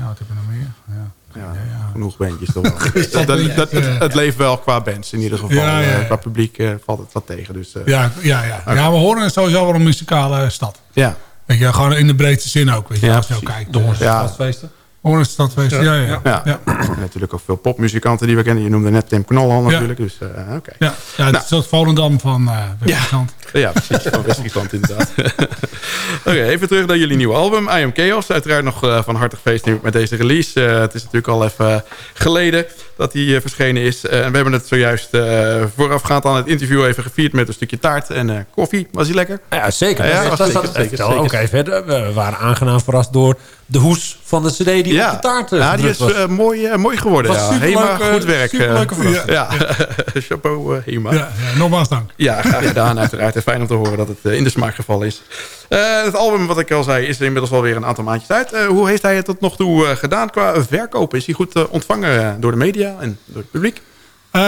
[SPEAKER 5] ja, wat heb je nog meer? Ja.
[SPEAKER 4] Ja,
[SPEAKER 5] Ja, ja.
[SPEAKER 4] genoeg bandjes toch wel. dat, dat, dat- het, het leeft wel qua bands in ieder geval.
[SPEAKER 5] Ja, ja, ja.
[SPEAKER 4] Eh, qua publiek valt het wat tegen. Dus, eh,
[SPEAKER 5] Ja, ja, ja. ja, we horen sowieso wel een muzikale stad.
[SPEAKER 4] ja.
[SPEAKER 5] Weet je, gewoon in de breedste zin ook. Weet je,
[SPEAKER 4] Ja,
[SPEAKER 5] als je ook kijkt.
[SPEAKER 4] Ja.
[SPEAKER 3] Stadsfeesten.
[SPEAKER 5] Horen stadfeest, ja, ja. ja.
[SPEAKER 4] Ja.
[SPEAKER 5] ja.
[SPEAKER 4] En natuurlijk ook veel popmuzikanten die we kennen. Je noemde net Tim Knol al natuurlijk. Dus eh, oké.
[SPEAKER 5] Ja, ja het is het Volendam van eh West-Friesland.
[SPEAKER 4] Ja, precies. Van West-Friesland inderdaad. Oké, even terug naar jullie nieuwe album. I Am Chaos. Uiteraard nog eh, van hartig feest nu met deze release. Eh, het is natuurlijk al even geleden dat die eh, verschenen is. Eh, en we hebben het zojuist eh, voorafgaand aan het interview even gevierd met een stukje taart en eh, koffie. Was die lekker?
[SPEAKER 3] Ja, zeker.
[SPEAKER 4] Ja,
[SPEAKER 3] dat,
[SPEAKER 4] was
[SPEAKER 3] dat,
[SPEAKER 4] zeker,
[SPEAKER 3] dat,
[SPEAKER 4] zeker,
[SPEAKER 3] vertel
[SPEAKER 4] zeker.
[SPEAKER 3] ook even verder. We waren aangenaam verrast door de hoes van de cd die op de taart eh,
[SPEAKER 4] ja die is eh, mooi, eh, mooi geworden.
[SPEAKER 3] Was
[SPEAKER 4] Ja. Hema,
[SPEAKER 3] eh,
[SPEAKER 4] goed werk.
[SPEAKER 3] superleuke verrassing.
[SPEAKER 4] ja, chapeau eh, Hema.
[SPEAKER 5] Ja, ja, nogmaals dank.
[SPEAKER 4] Ja, graag gedaan uiteraard. En fijn om te horen dat het in de smaak gevallen is. Eh, het album, wat ik al zei, is inmiddels alweer een aantal maandjes uit. Eh, hoe heeft hij het tot nog toe eh, gedaan qua verkopen? Is hij goed ontvangen door de media en door het publiek?
[SPEAKER 5] Eh,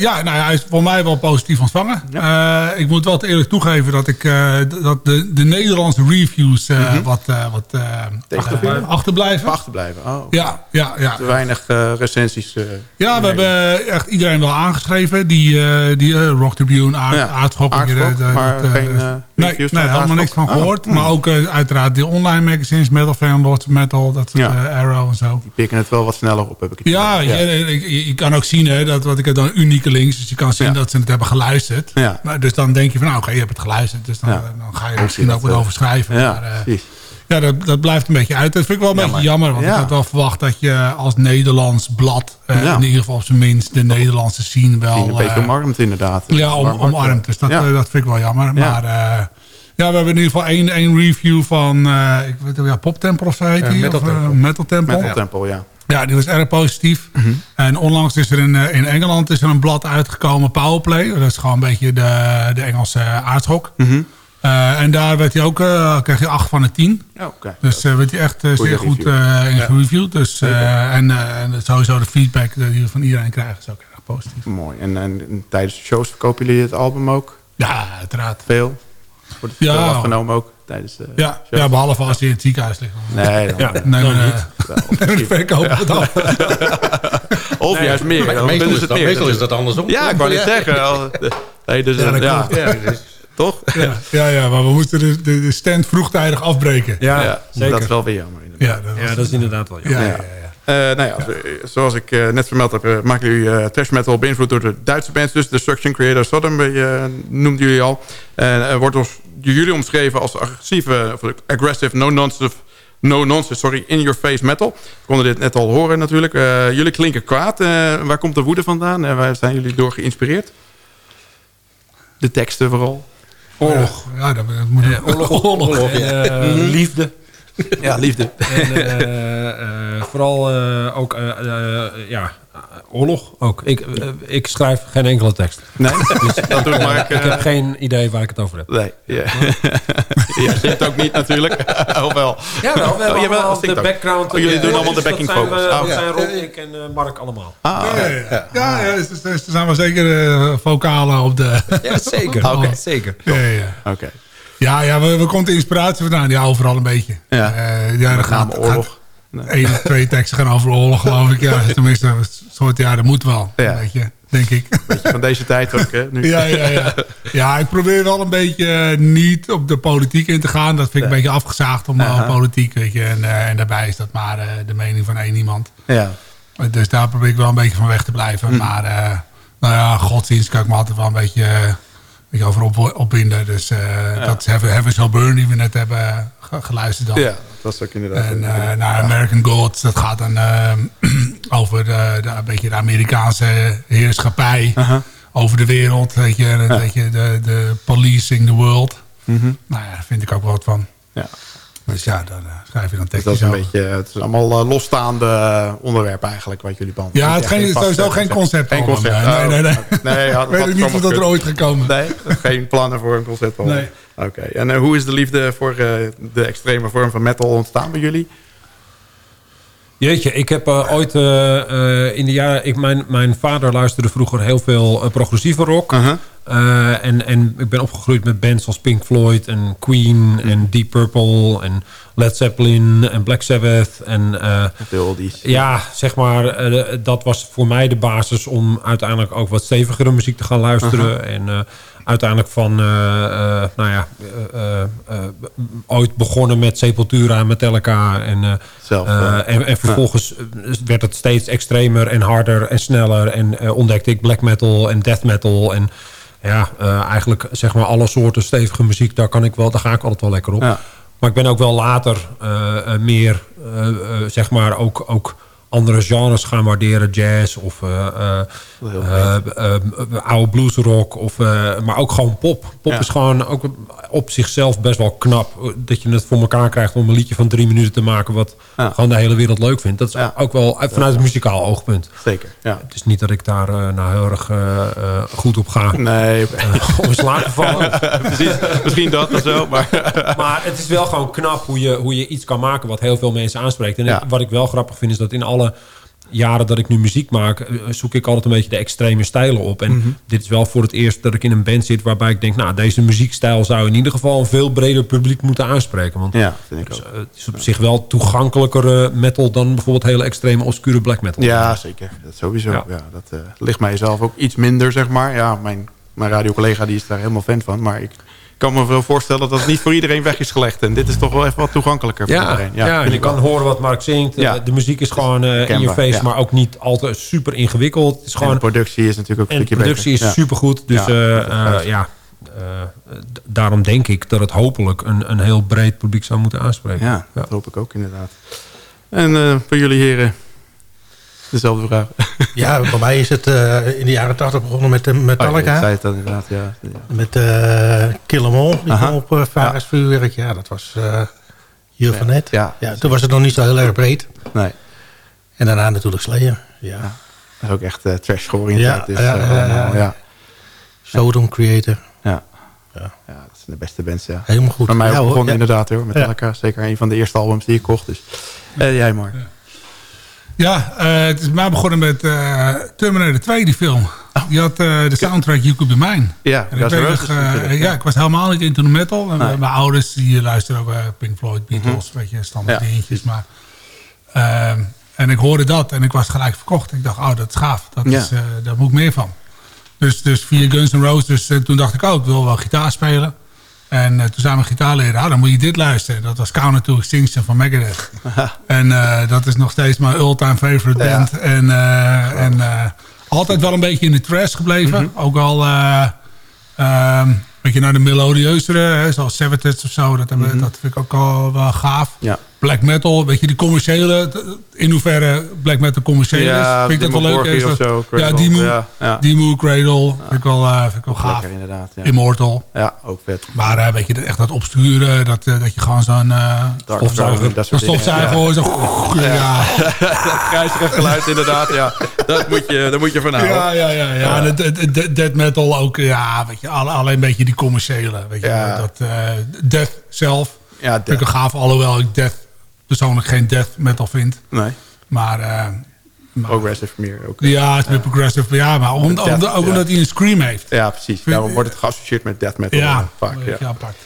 [SPEAKER 5] ja, nou ja, hij is voor mij wel positief ontvangen. Eh, ik moet wel eerlijk toegeven dat ik eh, dat de, de Nederlandse reviews eh, wat, eh, wat eh,
[SPEAKER 4] Tegenvielen?
[SPEAKER 5] achter- achterblijven.
[SPEAKER 4] Achterblijven. Oh,
[SPEAKER 5] Ja, ja, ja.
[SPEAKER 4] Te weinig eh, recensies. eh,
[SPEAKER 5] Ja, we hebben echt iedereen wel aangeschreven. Die, eh, die Rock Tribune, Aard,
[SPEAKER 4] Ja,
[SPEAKER 5] Aardschok.
[SPEAKER 4] Aardschok,
[SPEAKER 5] de-
[SPEAKER 4] maar
[SPEAKER 5] dat, eh,
[SPEAKER 4] geen, eh,
[SPEAKER 5] nee,
[SPEAKER 4] reviews
[SPEAKER 5] nee, helemaal niks van gehoord.
[SPEAKER 4] Ah,
[SPEAKER 5] maar ook eh, uiteraard de online magazines, Metal Fan, Metal, dat
[SPEAKER 4] Ja.
[SPEAKER 5] eh, Arrow en zo.
[SPEAKER 4] Die pikken het wel wat sneller op, heb ik het
[SPEAKER 5] Ja,
[SPEAKER 4] idee.
[SPEAKER 5] Je, je, je kan ook zien hè, dat wat ik heb dan unieke links. Dus je kan zien
[SPEAKER 4] Ja.
[SPEAKER 5] dat ze het hebben geluisterd.
[SPEAKER 4] Ja.
[SPEAKER 5] Maar dus dan denk je van, nou oké, je hebt het geluisterd. Dus dan, dan ga je er misschien ook
[SPEAKER 4] eh,
[SPEAKER 5] over schrijven.
[SPEAKER 4] Ja,
[SPEAKER 5] maar, eh,
[SPEAKER 4] precies.
[SPEAKER 5] Ja, dat, dat blijft een beetje uit. Dat vind ik wel een
[SPEAKER 4] Jammer.
[SPEAKER 5] beetje jammer. Want
[SPEAKER 4] Ja.
[SPEAKER 5] ik had wel verwacht dat je als Nederlands blad... eh,
[SPEAKER 4] Ja.
[SPEAKER 5] in ieder geval op zijn minst de Nederlandse scene wel...
[SPEAKER 4] Die een beetje
[SPEAKER 5] eh,
[SPEAKER 4] omarmd inderdaad.
[SPEAKER 5] ja, om, omarmd. Dus dat, eh, dat vind ik wel jammer.
[SPEAKER 4] Ja.
[SPEAKER 5] Maar eh, ja, we hebben in ieder geval één, één review van... eh ik weet ja, Pop Temple of zo heet die?
[SPEAKER 3] Metal
[SPEAKER 5] of, eh,
[SPEAKER 3] Temple.
[SPEAKER 5] Metal Temple.
[SPEAKER 4] Metal Temple, ja.
[SPEAKER 5] Ja, die was erg positief.
[SPEAKER 4] Mhm.
[SPEAKER 5] En onlangs is er in, eh, in Engeland is er een blad uitgekomen, Powerplay. Dat is gewoon een beetje de, de Engelse aardschok.
[SPEAKER 4] Mhm.
[SPEAKER 5] Eh, en daar werd hij ook, eh, kreeg hij 8 van de 10.
[SPEAKER 4] Ja, oké.
[SPEAKER 5] Dus eh, werd hij echt
[SPEAKER 4] Goeie
[SPEAKER 5] zeer goed eh, in gereviewd. Dus, eh, en, en sowieso de feedback die we van iedereen krijgen is ook erg positief.
[SPEAKER 4] Mooi. En, en, en tijdens de shows verkopen jullie het album ook?
[SPEAKER 5] Ja, uiteraard.
[SPEAKER 4] Veel? Wordt het
[SPEAKER 5] Ja.
[SPEAKER 4] veel afgenomen ook tijdens de
[SPEAKER 5] Ja,
[SPEAKER 4] shows?
[SPEAKER 5] ja, behalve als je in het ziekenhuis ligt.
[SPEAKER 4] Nee, dan,
[SPEAKER 3] Ja.
[SPEAKER 5] Nee,
[SPEAKER 3] Dan
[SPEAKER 5] maar,
[SPEAKER 3] niet.
[SPEAKER 5] dan verkopen we het af.
[SPEAKER 4] Of juist meer. Dan
[SPEAKER 7] meestal, is
[SPEAKER 4] het meer.
[SPEAKER 7] meestal is dat andersom.
[SPEAKER 4] Ja, ik wou niet zeggen. Nee, dus,
[SPEAKER 5] Ja, dat
[SPEAKER 4] ja,
[SPEAKER 5] klopt.
[SPEAKER 7] Ja,
[SPEAKER 4] toch?
[SPEAKER 5] Ja, ja, ja, maar we moesten de, de, de stand vroegtijdig afbreken.
[SPEAKER 3] Ja,
[SPEAKER 4] Ja,
[SPEAKER 3] zeker.
[SPEAKER 4] dat is wel weer jammer. inderdaad.
[SPEAKER 5] Ja, dat was-
[SPEAKER 3] Ja, dat is inderdaad wel jammer.
[SPEAKER 5] ja, ja, ja.
[SPEAKER 4] Eh, nou ja, zoals ik eh, net vermeld heb, eh, maken jullie trash metal beïnvloed door de Duitse bands. Dus Destruction, Creator, Sodom eh, noemden jullie al. En wordt ons, door jullie omschreven als agressieve, of aggressive, no-nonsense, no nonsense, sorry, in-your-face metal. We konden dit net al horen natuurlijk. Eh, jullie klinken kwaad. Eh, waar komt de woede vandaan? En waar zijn jullie door geïnspireerd? De teksten vooral.
[SPEAKER 5] Oorlog. Ja, dat, moet
[SPEAKER 3] oorlog, oorlog, en, eh, liefde.
[SPEAKER 4] Ja, liefde.
[SPEAKER 3] En eh, eh, vooral eh, ook ja, oorlog ook. Ik, ik schrijf geen enkele tekst.
[SPEAKER 4] Nee, dat doe ik maar.
[SPEAKER 3] Ik heb geen idee waar ik het over heb.
[SPEAKER 4] Nee, ja. ja, zingt ook niet natuurlijk. of wel?
[SPEAKER 3] Ja, wel. We hebben
[SPEAKER 4] Oh, je bent-
[SPEAKER 3] allemaal de
[SPEAKER 4] ook.
[SPEAKER 3] background.
[SPEAKER 4] Oh, jullie doen allemaal de
[SPEAKER 3] dat
[SPEAKER 4] backing
[SPEAKER 3] zijn
[SPEAKER 4] vocals.
[SPEAKER 3] we-
[SPEAKER 4] Ah,
[SPEAKER 3] Dat
[SPEAKER 4] ja.
[SPEAKER 3] zijn Rob, ik en eh, Mark allemaal.
[SPEAKER 4] Ah,
[SPEAKER 5] Ja, ja, ja. ja, dus, dus, dus er zijn wel zeker eh, vocalen op de...
[SPEAKER 3] Ja, zeker.
[SPEAKER 5] Oké.
[SPEAKER 3] zeker.
[SPEAKER 5] Ja, ja, ja.
[SPEAKER 4] Oké.
[SPEAKER 5] Ja, ja waar, waar komt de inspiratie vandaan? Ja, overal een beetje.
[SPEAKER 4] Ja.
[SPEAKER 5] Eh, ja, er
[SPEAKER 4] name
[SPEAKER 5] gaat-
[SPEAKER 4] oorlog.
[SPEAKER 5] gaat- Eén of twee teksten gaan over oorlog, geloof ik. Ja, tenminste, een soort, ja, dat moet wel.
[SPEAKER 4] Ja.
[SPEAKER 5] Een beetje. denk ik.
[SPEAKER 4] Beetje van deze tijd ook, hè? Nu.
[SPEAKER 5] Ja, ja, ja. ja, ik probeer wel een beetje niet op de politiek in te gaan. Dat vind ik een beetje afgezaagd om uh politiek, weet je. En, en daarbij is dat maar de mening van één iemand.
[SPEAKER 4] Ja.
[SPEAKER 5] Dus daar probeer ik wel een beetje van weg te blijven. Hm. Maar nou ja, godsdienst kan ik me altijd wel een beetje beetje over op, opbinden. Dus uh, ja. dat Heaven Shall Burn die we net hebben geluisterd dan.
[SPEAKER 4] Ja, dat is ook inderdaad.
[SPEAKER 5] En naar American Gods, dat gaat dan uh, over de, de, een beetje de Amerikaanse heerschappij. -huh. Over de wereld, weet je. Ja. weet je de, de policing the world.
[SPEAKER 4] Mm -hmm.
[SPEAKER 5] Nou ja, daar vind ik ook wat van.
[SPEAKER 4] Ja.
[SPEAKER 5] Dus ja, dan uh, schrijf je dan tekst.
[SPEAKER 4] Dus dat is een beetje, het is allemaal uh, losstaande onderwerpen eigenlijk wat jullie band.
[SPEAKER 5] Ja, het is sowieso geen concept.
[SPEAKER 4] Geen concept.
[SPEAKER 5] Nee, nee, nee. nee.
[SPEAKER 4] nee
[SPEAKER 5] weet ik niet of dat er ooit gekomen.
[SPEAKER 4] Nee, geen plannen voor een concept.
[SPEAKER 5] Nee.
[SPEAKER 4] Oké, okay. en uh, hoe is de liefde voor de extreme vorm van metal ontstaan bij jullie?
[SPEAKER 3] Jeetje, ik heb uh, ooit uh, uh, in de jaren... Ik, mijn, mijn vader luisterde vroeger heel veel progressieve rock.
[SPEAKER 4] -huh.
[SPEAKER 3] En, en ik ben opgegroeid met bands als Pink Floyd en Queen en Deep Purple en Led Zeppelin en Black Sabbath. En,
[SPEAKER 4] oldies.
[SPEAKER 3] Ja, zeg maar, dat was voor mij de basis om uiteindelijk ook wat stevigere muziek te gaan luisteren. -huh. En uiteindelijk van, uh, uh, nou ja, uh, ooit begonnen met Sepultura en Metallica. En,
[SPEAKER 4] Zelf,
[SPEAKER 3] en, en, vervolgens werd het steeds extremer en harder en sneller. En ontdekte ik black metal en death metal. En ja, eigenlijk zeg maar alle soorten stevige muziek, daar, kan ik wel, daar ga ik altijd wel lekker op.
[SPEAKER 4] Ja.
[SPEAKER 3] Maar ik ben ook wel later meer, zeg maar, ook... ook andere genres gaan waarderen. Jazz of uh, uh, uh, oude bluesrock. Of, maar ook gewoon pop. Pop
[SPEAKER 4] Ja.
[SPEAKER 3] is gewoon ook op zichzelf best wel knap. Dat je het voor elkaar krijgt om een liedje van drie minuten te maken... wat
[SPEAKER 4] Ja.
[SPEAKER 3] gewoon de hele wereld leuk vindt. Dat is
[SPEAKER 4] Ja.
[SPEAKER 3] ook wel uit, vanuit het muzikaal oogpunt.
[SPEAKER 4] Zeker, ja.
[SPEAKER 3] Het is niet dat ik daar eh, nou heel erg eh, eh, goed op ga.
[SPEAKER 4] Nee,
[SPEAKER 3] om in slaap te vallen.
[SPEAKER 4] precies. Misschien dat of zo, maar...
[SPEAKER 3] Maar het is wel gewoon knap hoe je, hoe je iets kan maken wat heel veel mensen aanspreekt. En wat ik wel grappig vind is dat in alle jaren dat ik nu muziek maak... eh, zoek ik altijd een beetje de extreme stijlen op. En
[SPEAKER 4] Mhm.
[SPEAKER 3] dit is wel voor het eerst dat ik in een band zit... waarbij ik denk, nou, deze muziekstijl zou in ieder geval... een veel breder publiek moeten aanspreken. Want
[SPEAKER 4] Ja, vind ik
[SPEAKER 3] het is,
[SPEAKER 4] ook.
[SPEAKER 3] eh, het is op zich wel toegankelijker metal... dan bijvoorbeeld hele extreme, obscure black metal.
[SPEAKER 4] Ja, zeker. Dat sowieso. Ja.
[SPEAKER 3] Ja.
[SPEAKER 4] dat eh, ligt mij zelf ook iets minder, zeg maar. Ja, mijn, mijn radiocollega die is daar helemaal fan van. Maar ik kan me wel voorstellen dat het niet voor iedereen weg is gelegd. En dit is toch wel even wat toegankelijker voor
[SPEAKER 3] Ja,
[SPEAKER 4] iedereen.
[SPEAKER 3] ja, en
[SPEAKER 4] vind
[SPEAKER 3] je
[SPEAKER 4] ik
[SPEAKER 3] kan
[SPEAKER 4] wel.
[SPEAKER 3] horen wat Mark zingt.
[SPEAKER 4] Ja.
[SPEAKER 3] De muziek is gewoon eh, in je face,
[SPEAKER 4] ja.
[SPEAKER 3] maar ook niet altijd super ingewikkeld. Het is
[SPEAKER 4] En
[SPEAKER 3] gewoon
[SPEAKER 4] de productie is natuurlijk ook een
[SPEAKER 3] En de
[SPEAKER 4] stukje
[SPEAKER 3] productie
[SPEAKER 4] beter.
[SPEAKER 3] is supergoed. Dus
[SPEAKER 4] Ja,
[SPEAKER 3] ja, ja eh, d- daarom denk ik dat het hopelijk een, een heel breed publiek zou moeten aanspreken.
[SPEAKER 4] Ja, dat hoop ik ook inderdaad. En eh, voor jullie heren, dezelfde vraag.
[SPEAKER 6] Ja, bij mij is het eh, in de jaren 80 begonnen met de Metallica.
[SPEAKER 4] Oh, ik zei het dan inderdaad, ja. ja.
[SPEAKER 6] Met uh, Kill 'Em All. Die kwam op uh, Varens Vuurwerk. Ja, dat was uh, hier van net.
[SPEAKER 4] Ja.
[SPEAKER 6] Ja, toen was het nog niet zo heel erg breed.
[SPEAKER 4] Nee,
[SPEAKER 6] En daarna natuurlijk Slayer. Ja.
[SPEAKER 4] dat is ook echt eh, trash georiënteerd.
[SPEAKER 6] Ja,
[SPEAKER 4] dus,
[SPEAKER 6] ja,
[SPEAKER 4] eh,
[SPEAKER 6] ja, ja.
[SPEAKER 4] ja.
[SPEAKER 6] Sodom Creator.
[SPEAKER 4] Ja.
[SPEAKER 6] Ja.
[SPEAKER 4] Ja, dat zijn de beste bands, ja.
[SPEAKER 6] Helemaal goed.
[SPEAKER 4] Bij mij
[SPEAKER 6] Ja,
[SPEAKER 4] ook
[SPEAKER 6] hoor.
[SPEAKER 4] begonnen
[SPEAKER 6] Ja.
[SPEAKER 4] inderdaad hoor. Metallica, zeker een van de eerste albums die ik kocht. Dus. Eh, jij Mark.
[SPEAKER 5] Ja, eh, het is mij begonnen met eh, Terminator 2, die film. Die had eh, de soundtrack You Could Be Mine.
[SPEAKER 4] Ja,
[SPEAKER 5] En ik, ja, ik was helemaal niet into the metal. En
[SPEAKER 4] Nee.
[SPEAKER 5] Mijn ouders die luisteren ook Pink Floyd, Beatles, weet je, standaard
[SPEAKER 4] Mhm. Ja.
[SPEAKER 5] dingetjes. Maar, ehm, en ik hoorde dat en ik was gelijk verkocht. Ik dacht, oh, dat is gaaf. Dat
[SPEAKER 4] Ja.
[SPEAKER 5] is, daar moet ik meer van. Dus, dus via Guns N' Roses, en toen dacht ik, oh, ik wil wel gitaar spelen. En eh, toen zei mijn gitaarleraar, ah, dan moet je dit luisteren. Dat was Counter to Extinction van Megadeth. en eh, dat is nog steeds mijn all-time favorite
[SPEAKER 4] Ja.
[SPEAKER 5] band. En, eh, en altijd wel een beetje in de trash gebleven.
[SPEAKER 4] Mhm.
[SPEAKER 5] Ook al een beetje naar de melodieuzere, hè, zoals Savatage of zo. Dat, hebben- dat vind ik ook al wel gaaf.
[SPEAKER 4] Mhm. Ja.
[SPEAKER 5] Black metal, weet je, die commerciële. In hoeverre black metal commercieel
[SPEAKER 4] Ja,
[SPEAKER 5] is. Vind ik dat wel leuk.
[SPEAKER 4] Of
[SPEAKER 5] dat-
[SPEAKER 4] zo,
[SPEAKER 5] ja,
[SPEAKER 4] ja.
[SPEAKER 5] Dimo Cradle. Vind ik wel, vind ik wel gaaf.
[SPEAKER 4] Lekker inderdaad. Ja,
[SPEAKER 5] Immortal.
[SPEAKER 4] ja ook vet.
[SPEAKER 5] Maar eh, weet je, echt dat opsturen, dat, eh, dat je gewoon zo'n stofzuiger,
[SPEAKER 4] dat soort
[SPEAKER 5] stofzuiger
[SPEAKER 4] ja.
[SPEAKER 5] hoort. Zo, ja.
[SPEAKER 4] Dat kruisige geluid inderdaad, ja. Dat moet je, daar moet je van houden.
[SPEAKER 5] Ja, ja, ja, ja. En het- death metal ook, ja, weet je, alle- alleen een beetje die commerciële. Weet je,
[SPEAKER 4] Ja.
[SPEAKER 5] dat uh, death zelf
[SPEAKER 4] Ja,
[SPEAKER 5] vind ik
[SPEAKER 4] dat-
[SPEAKER 5] gaaf, alhoewel ik death persoonlijk geen death metal vind.
[SPEAKER 4] Nee.
[SPEAKER 5] Maar uh,
[SPEAKER 4] progressive meer. Ook.
[SPEAKER 5] Ja, het is meer progressive. Ja, maar om, death, ook omdat hij een scream heeft.
[SPEAKER 4] Ja, precies. Daarom wordt het geassocieerd met death metal.
[SPEAKER 5] Ja,
[SPEAKER 4] vaak.
[SPEAKER 5] Ja, apart.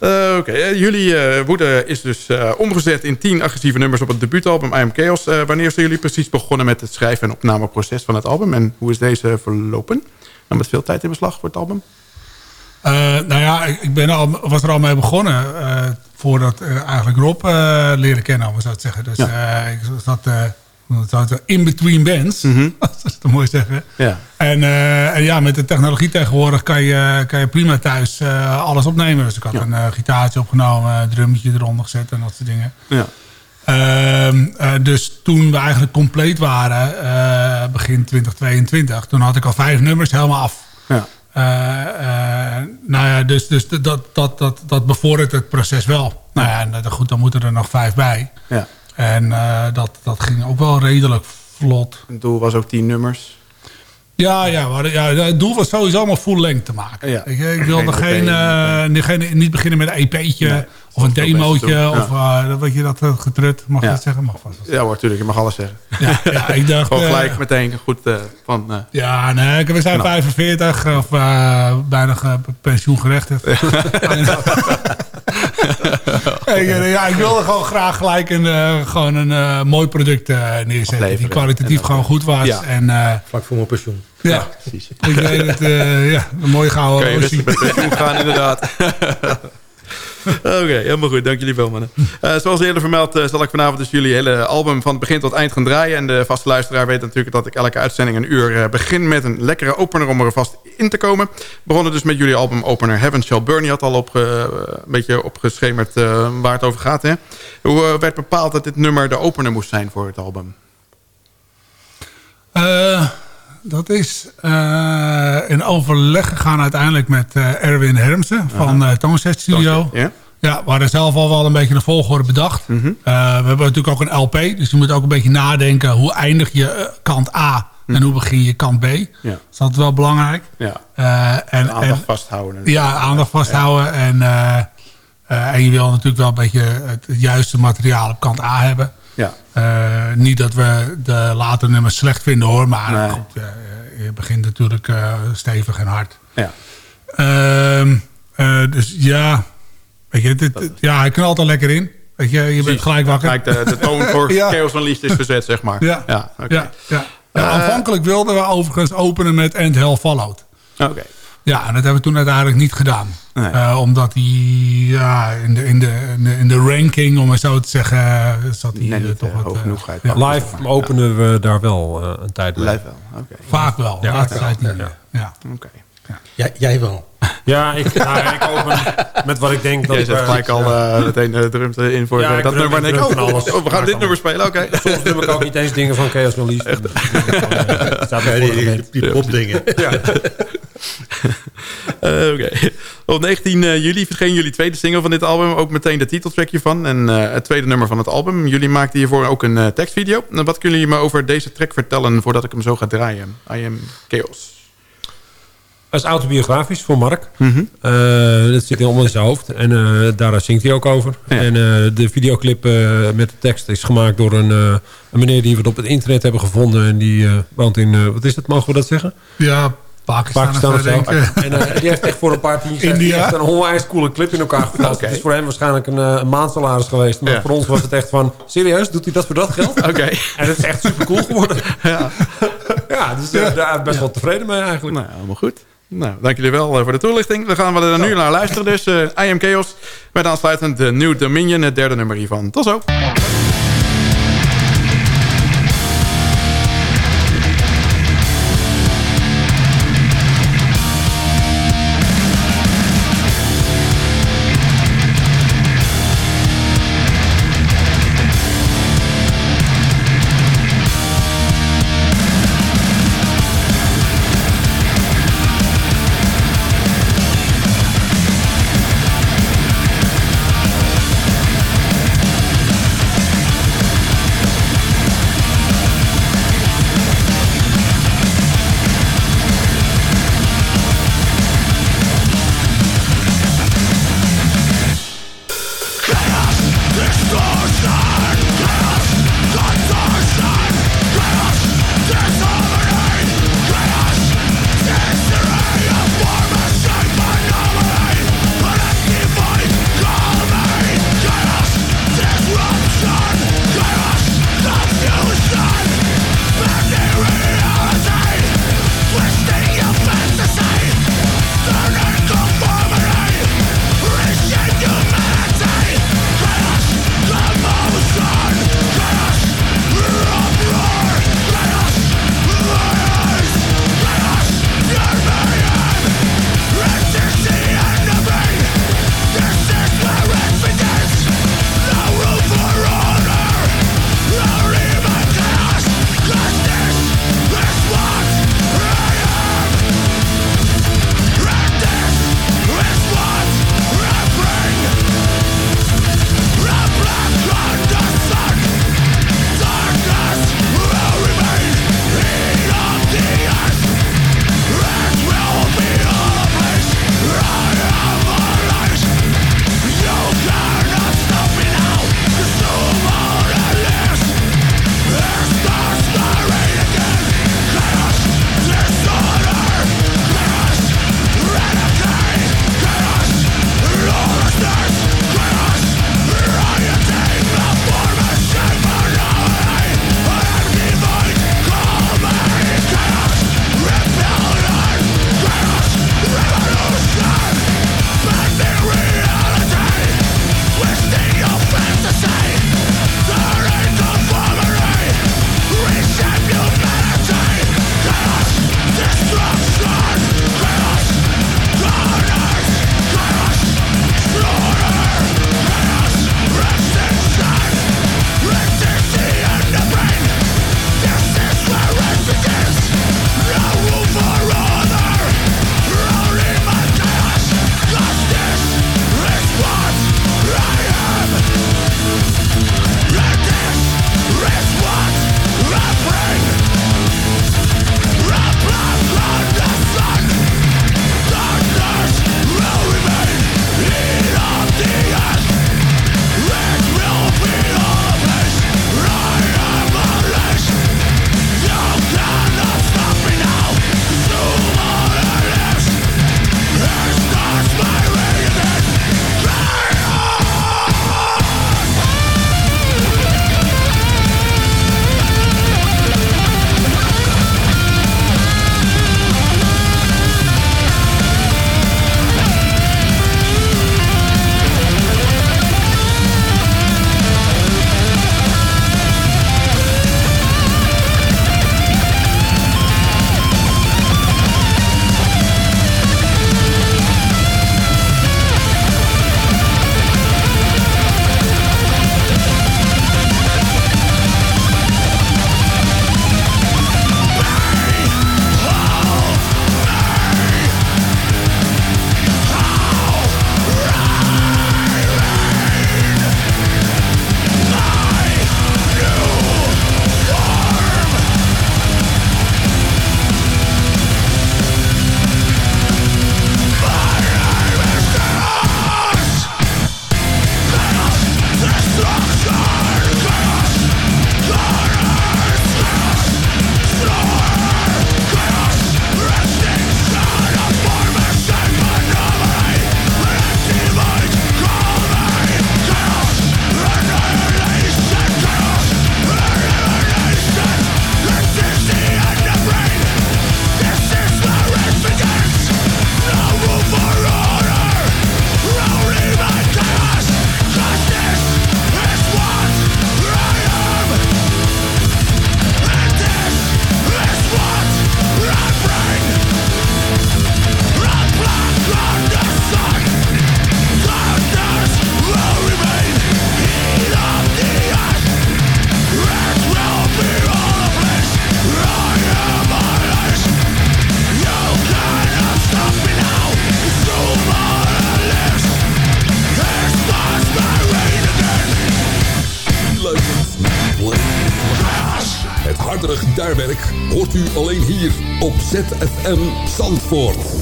[SPEAKER 4] Uh, Oké, okay. jullie woede is dus omgezet in tien agressieve nummers op het debuutalbum I Am Chaos. wanneer zijn jullie precies begonnen met het schrijven en opnameproces van het album? En hoe is deze verlopen? En met veel tijd in beslag voor het album?
[SPEAKER 5] Uh, nou ja, ik ben al, was er al mee begonnen. Uh, voordat uh, eigenlijk Rob leren kennen, om zo te zeggen. Dus ja. ik zat in between bands. Mm -hmm. dat is te mooi zeggen. Ja. En, en, ja, met de technologie tegenwoordig kan je, kan je prima thuis alles opnemen. Dus ik had ja. een gitaartje opgenomen, een drummetje eronder gezet en dat soort dingen. Ja. Ehm, dus toen we eigenlijk compleet waren, begin 2022... toen had ik al vijf nummers helemaal af. Ja. Uh, uh, nou ja, dus, dus dat, dat, dat, dat bevordert het proces wel. Nou ja, en goed, dan moeten er nog vijf bij. Ja. En dat, dat ging ook wel redelijk vlot.
[SPEAKER 4] Het doel was ook tien nummers.
[SPEAKER 5] Ja, ja, maar, ja, het doel was sowieso allemaal full length te maken. Ja. Ik, ik wilde geen, geen, geen, niet beginnen met een EP'tje. Nee. Of een demootje, of uh, wat je dat getrut, mag je dat zeggen? Mag vast.
[SPEAKER 4] Ja hoor, natuurlijk, je mag alles zeggen.
[SPEAKER 5] Ja, ja ik dacht...
[SPEAKER 4] Gewoon gelijk meteen goed uh, van... Uh,
[SPEAKER 5] ja, nee, we zijn nou. 45 of bijna pensioengerechtigd. ja, ik wilde gewoon graag gelijk een, gewoon een mooi product neerzetten. Die kwalitatief gewoon goed was. Ja. En,
[SPEAKER 6] Vlak voor mijn pensioen.
[SPEAKER 5] Ja, precies. Ik weet het, ja, een mooie gouden
[SPEAKER 4] Kun je rustig met pensioen gaan, inderdaad. Oké, helemaal goed. Dank jullie wel, mannen. Uh, zoals eerder vermeld uh, zal ik vanavond dus jullie hele album van het begin tot eind gaan draaien. En de vaste luisteraar weet natuurlijk dat ik elke uitzending een uur uh, begin met een lekkere opener om er vast in te komen. Begonnen dus met jullie album opener Heaven Shall Burn. Je had al op, een beetje opgeschemerd waar het over gaat. Hè? Hoe werd bepaald dat dit nummer de opener moest zijn voor het album?
[SPEAKER 5] Dat is uh, in overleg gegaan uiteindelijk met uh, Erwin Hermsen van uh, Toonset Studio. Ja. ja, we hadden zelf al wel een beetje de volgorde bedacht. Mm -hmm. we hebben natuurlijk ook een LP, dus je moet ook een beetje nadenken... hoe eindig je kant A en mhm. hoe begin je kant B. Ja. Dat is wel belangrijk.
[SPEAKER 4] Ja. en, aandacht en, vasthouden.
[SPEAKER 5] Ja, aandacht vasthouden. En, en je wil natuurlijk wel een beetje het juiste materiaal op kant A hebben. Uh, niet dat we de later nummers slecht vinden hoor. Maar nee. goed, uh, je begint natuurlijk uh, stevig en hard. Ja. Ehm, dus ja, weet je, dit, ja, hij knalt er lekker in. Weet je, je bent gelijk wakker.
[SPEAKER 4] Kijk, de, de toon voor ja. Chaos van Liest is verzet, zeg maar.
[SPEAKER 5] Ja, ja, okay. ja, ja. aanvankelijk wilden we overigens openen met End Hell Followed.
[SPEAKER 4] Oké.
[SPEAKER 5] Ja, en dat hebben we toen uiteindelijk niet gedaan. Nee. Uh, omdat hij ja, in, de, in, de, in, de, ranking, om het zo te zeggen, zat hij
[SPEAKER 4] nee, toch
[SPEAKER 5] wat...
[SPEAKER 4] Hoog genoeg
[SPEAKER 3] ja. Live openen we daar wel uh, een tijd mee.
[SPEAKER 4] Live wel, oké. Okay.
[SPEAKER 5] Vaak wel, ja, laatste tijd niet
[SPEAKER 6] ja. ja. Oké. Okay. Ja. jij wel.
[SPEAKER 3] Ja, ik, nou, ik open met wat ik denk dat...
[SPEAKER 4] Jij zet gelijk al uh, meteen de drums in voor ja, dat nummer. En denk oh, oh, we gaan dit nummer spelen, oké.
[SPEAKER 3] Okay. Soms doe ik ook niet eens dingen van Chaos Release. Echt?
[SPEAKER 6] die, die popdingen. Ja.
[SPEAKER 4] Uh, Oké. Okay. Op 19 uh, juli verscheen jullie tweede single van dit album. Ook meteen de titeltrackje van. En uh, het tweede nummer van het album. Jullie maakten hiervoor ook een tekstvideo. wat kunnen jullie me over deze track vertellen voordat ik hem zo ga draaien? I Am Chaos.
[SPEAKER 3] Dat is autobiografisch voor Mark. Mm -hmm. dat zit helemaal in zijn hoofd. En daar zingt hij ook over. Ja. En de videoclip met de tekst is gemaakt door een, een, meneer die we op het internet hebben gevonden. En die woont in, wat is het, mogen we dat zeggen?
[SPEAKER 5] Ja, Pakistan, Pakistan of zo.
[SPEAKER 3] En uh, die heeft echt voor een paar tientjes India. een onwijs coole clip in elkaar geplaatst. Okay. Het is voor hem waarschijnlijk een, uh, een maandsalaris geweest. Maar ja. voor ons was het echt van, serieus, doet hij dat voor dat geld?
[SPEAKER 4] Oké. Okay.
[SPEAKER 3] En het is echt super cool geworden. ja. ja, dus uh, daar best wel tevreden mee eigenlijk.
[SPEAKER 4] Nou, helemaal goed. Nou, dank jullie wel voor de toelichting. Dan gaan we er nu naar luisteren. Dus I Am Chaos. Met aansluitend de New Dominion, het derde nummer hiervan. Tot zo.
[SPEAKER 7] ZFM Zandvoort.
[SPEAKER 8] All the truth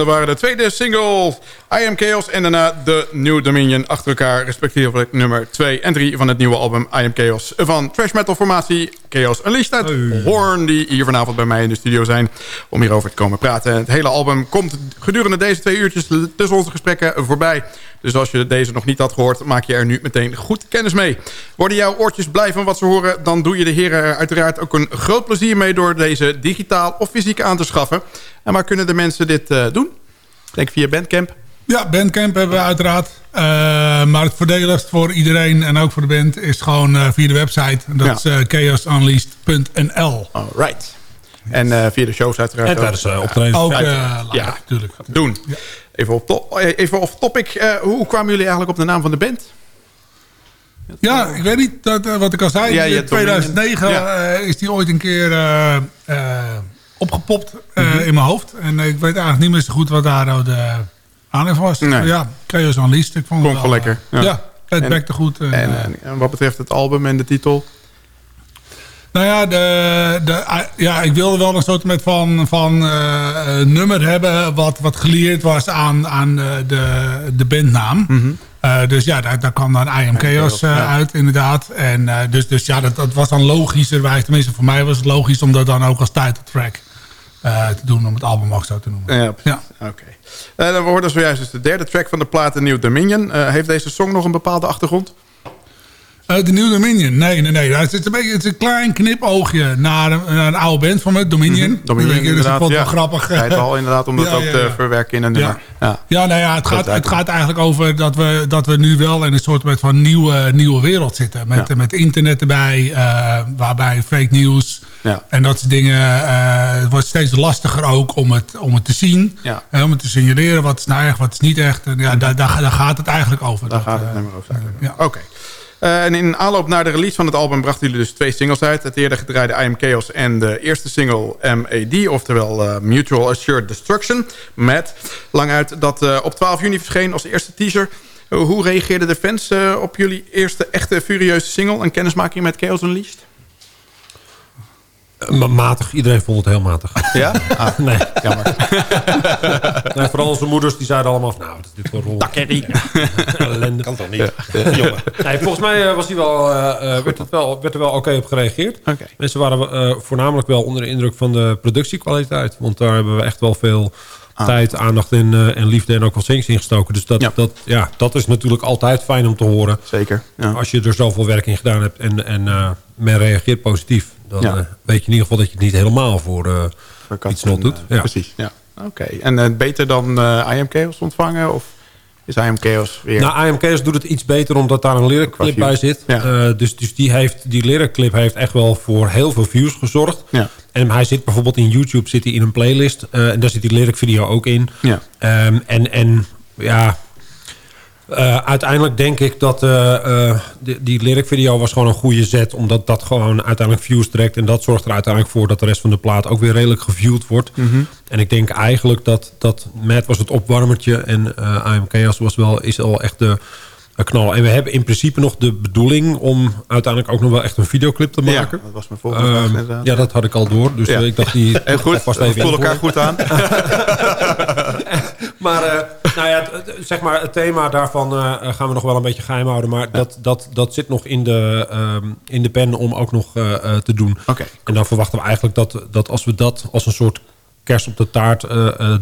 [SPEAKER 4] En dat waren de tweede single I Am Chaos en daarna The New Dominion achter elkaar. Respectievelijk nummer 2 en 3 van het nieuwe album I Am Chaos. Van trash metal formatie Chaos Unleashed uit Horn. Die hier vanavond bij mij in de studio zijn om hierover te komen praten. Het hele album komt gedurende deze twee uurtjes tussen onze gesprekken voorbij. Dus als je deze nog niet had gehoord, maak je er nu meteen goed kennis mee. Worden jouw oortjes blij van wat ze horen... dan doe je de heren er uiteraard ook een groot plezier mee... door deze digitaal of fysiek aan te schaffen. En waar kunnen de mensen dit uh, doen? Denk via Bandcamp?
[SPEAKER 5] Ja, Bandcamp hebben we uiteraard. Uh, maar het voordeligst voor iedereen en ook voor de band... is gewoon uh, via de website. Dat ja. is chaosunleashed.nl.
[SPEAKER 4] Alright. En via de shows uiteraard
[SPEAKER 3] en tijdens optreden.
[SPEAKER 5] Ook, ja, natuurlijk.
[SPEAKER 4] Doen. Even, op to even off topic. hoe kwamen jullie eigenlijk op de naam van de band?
[SPEAKER 5] Ja, ik weet niet dat, uh, wat ik al zei. Ja, in 2009 ja. uh, is die ooit een keer uh, opgepopt mm -hmm. in mijn hoofd. En ik weet eigenlijk niet meer zo goed wat daar nou aanleiding was. Nee. Ja, Chaos Unleashed. Ik vond
[SPEAKER 4] het wel lekker.
[SPEAKER 5] Ja, ja het werkte goed.
[SPEAKER 4] En, en, en, wat betreft het album en de titel?
[SPEAKER 5] Nou ja, de, de, ja, ik wilde wel een soort met van, van uh, nummer hebben... wat, wat geleerd was aan, aan de, de bandnaam. Mm -hmm. Uh, dus ja, daar, daar kwam dan I Am Chaos uh, ja. uit, inderdaad. En dus, dus ja, dat, dat was dan logischerwijs. Tenminste, voor mij was het logisch om dat dan ook als titeltrack te doen. Om het album ook zo te noemen.
[SPEAKER 4] Ja, ja. oké. Okay. Dan hoorden zojuist dus de derde track van de plaat, New Dominion. heeft deze song nog een bepaalde achtergrond?
[SPEAKER 5] Uh, de New Dominion. Nee, nee, nee. Het is een, beetje, het is een klein knipoogje naar een, naar een oude band van me, Dominion. Mm -hmm.
[SPEAKER 4] Dominion,
[SPEAKER 5] dus
[SPEAKER 4] inderdaad.
[SPEAKER 5] Dat is
[SPEAKER 4] ja.
[SPEAKER 5] wel grappig.
[SPEAKER 4] Het al inderdaad om dat ja, ook ja, te verwerken in een nummer.
[SPEAKER 5] Ja, ja. nou ja, het gaat, het gaat eigenlijk over dat we, dat we nu wel in een soort van nieuwe, nieuwe wereld zitten. Met, met internet erbij, uh, waarbij fake news en dat soort dingen. Uh, het wordt steeds lastiger ook om het, om het te zien. En om het te signaleren wat is nou echt, wat is niet echt. En ja, daar, daar, daar gaat het eigenlijk over.
[SPEAKER 4] Daar
[SPEAKER 5] dat,
[SPEAKER 4] gaat het nummer over. Oké. Okay. Uh, en in aanloop naar de release van het album brachten jullie dus twee singles uit. Het eerder gedraaide I Am Chaos en de eerste single MAD, oftewel uh, Mutual Assured Destruction. Met lang uit dat uh, op 12 juni verscheen als eerste teaser. hoe reageerden de fans op jullie eerste echte furieuze single en kennismaking met Chaos Unleashed?
[SPEAKER 3] Matig. Iedereen vond het heel matig.
[SPEAKER 4] Ja? Ah,
[SPEAKER 3] nee.
[SPEAKER 4] Jammer.
[SPEAKER 3] nee, vooral onze moeders die zeiden allemaal... Nou, wat is dit voor rol?
[SPEAKER 4] Takkerrie.
[SPEAKER 3] Ellende. Kan toch niet? Ja. Jongen. Nee, volgens mij was die wel, uh, werd, het wel, werd er wel oké okay op gereageerd.
[SPEAKER 4] Okay.
[SPEAKER 3] Mensen waren uh, voornamelijk wel onder de indruk van de productiekwaliteit. Want daar hebben we echt wel veel ah. tijd, aandacht en, uh, en liefde en ook wel zinks in gestoken. Dus dat, ja. Dat, ja, dat is natuurlijk altijd fijn om te horen.
[SPEAKER 4] Zeker. Ja.
[SPEAKER 3] Als je er zoveel werk in gedaan hebt en, en men reageert positief. Dan ja. uh, weet je in ieder geval dat je het niet helemaal voor, voor iets not doet.
[SPEAKER 4] Ja. Precies, ja. Oké. Okay. En beter dan IM Chaos ontvangen? Of is IM Chaos weer...
[SPEAKER 3] Nou, IM Chaos doet het iets beter omdat daar een lyric clip bij zit. Ja. dus dus die, heeft, die lyric clip heeft echt wel voor heel veel views gezorgd.
[SPEAKER 4] Ja.
[SPEAKER 3] En hij zit bijvoorbeeld in YouTube zit hij in een playlist. en daar zit die lyric video ook in.
[SPEAKER 4] Ja.
[SPEAKER 3] Um, en, en ja... Uh, uiteindelijk denk ik dat uh, uh, die, die lyric video was gewoon een goede zet. Omdat dat gewoon uiteindelijk views trekt. En dat zorgt er uiteindelijk voor dat de rest van de plaat ook weer redelijk geviewd wordt.
[SPEAKER 4] Mm -hmm.
[SPEAKER 3] En ik denk eigenlijk dat, dat Matt was het opwarmertje. En IM Chaos was wel, is al echt de knal. En we hebben in principe nog de bedoeling om uiteindelijk ook nog wel echt een videoclip te maken.
[SPEAKER 4] Ja, dat was mijn volgende vraag inderdaad.
[SPEAKER 3] Ja, dat had ik al door. Dus ja. ik dacht die...
[SPEAKER 4] En goed, vast even voel elkaar goed aan.
[SPEAKER 3] maar, uh, nou ja, zeg maar, het thema daarvan uh, gaan we nog wel een beetje geheim houden. Maar ja. dat, dat, dat zit nog in de, um, in de pen om ook nog uh, te doen.
[SPEAKER 4] Okay, cool.
[SPEAKER 3] En dan verwachten we eigenlijk dat, dat als we dat als een soort kerst op de taart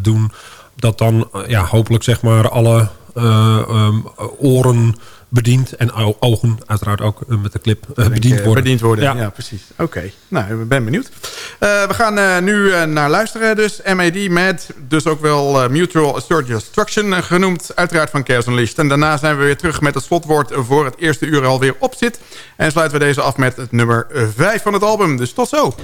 [SPEAKER 3] doen... dat dan ja, hopelijk zeg maar alle um, oren bediend. En ogen uiteraard ook uh, met de clip uh, bediend worden.
[SPEAKER 4] Bediend worden, ja, ja precies. Oké, okay. nou, ik ben benieuwd. we gaan nu naar luisteren dus. MAD, MAD, dus ook wel Mutual Assured Destruction genoemd. Uiteraard van Chaos Unleashed. En daarna zijn we weer terug met het slotwoord voor het eerste uur alweer op zit. En sluiten we deze af met het nummer 5 van het album. Dus tot zo.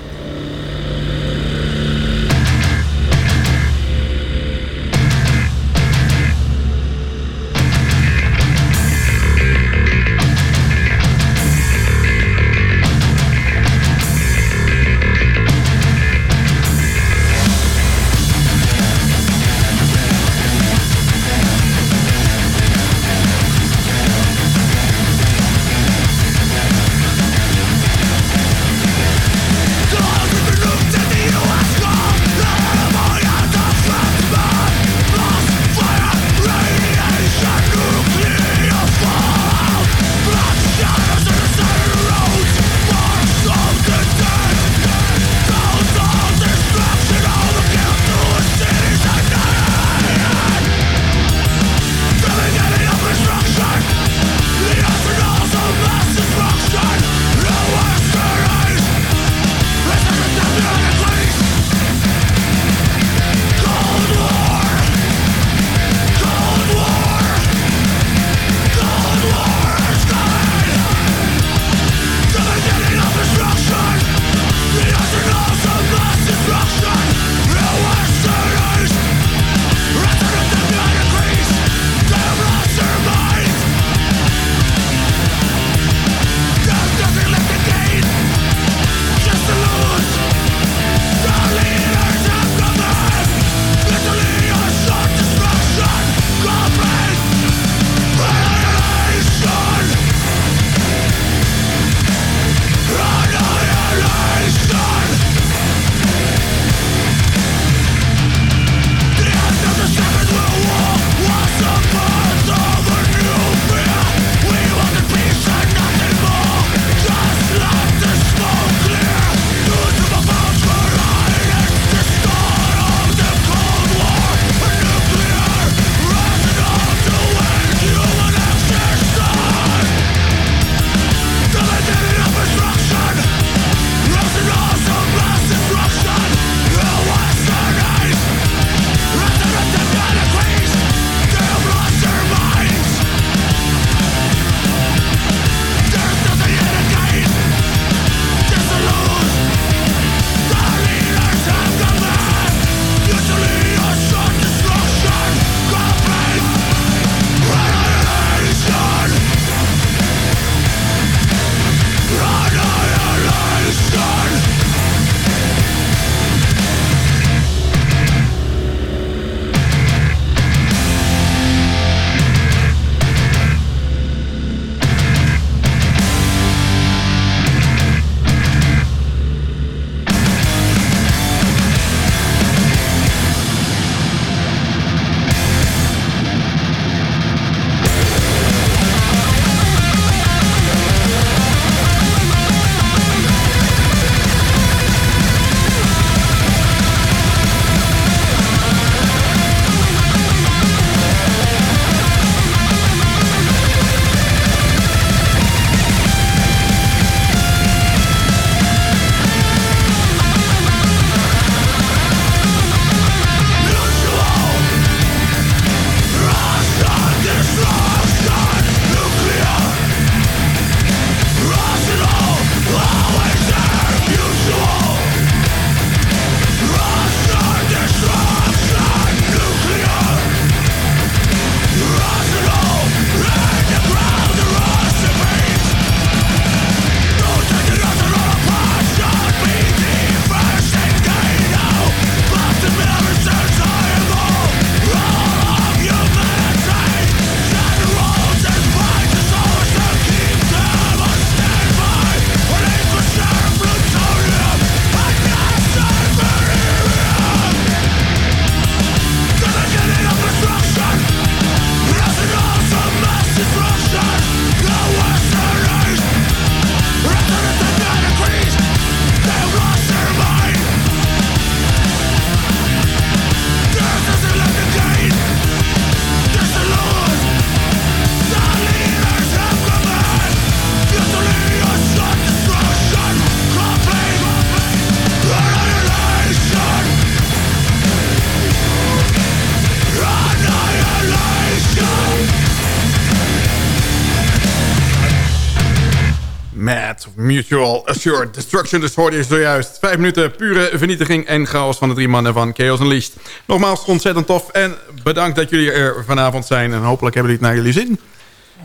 [SPEAKER 4] Mutual Assured Destruction. Dus hoorde je zojuist. Vijf minuten pure vernietiging en chaos van de drie mannen van Chaos Unleashed. Nogmaals, ontzettend tof. En bedankt dat jullie er vanavond zijn. En hopelijk hebben jullie het naar jullie zin.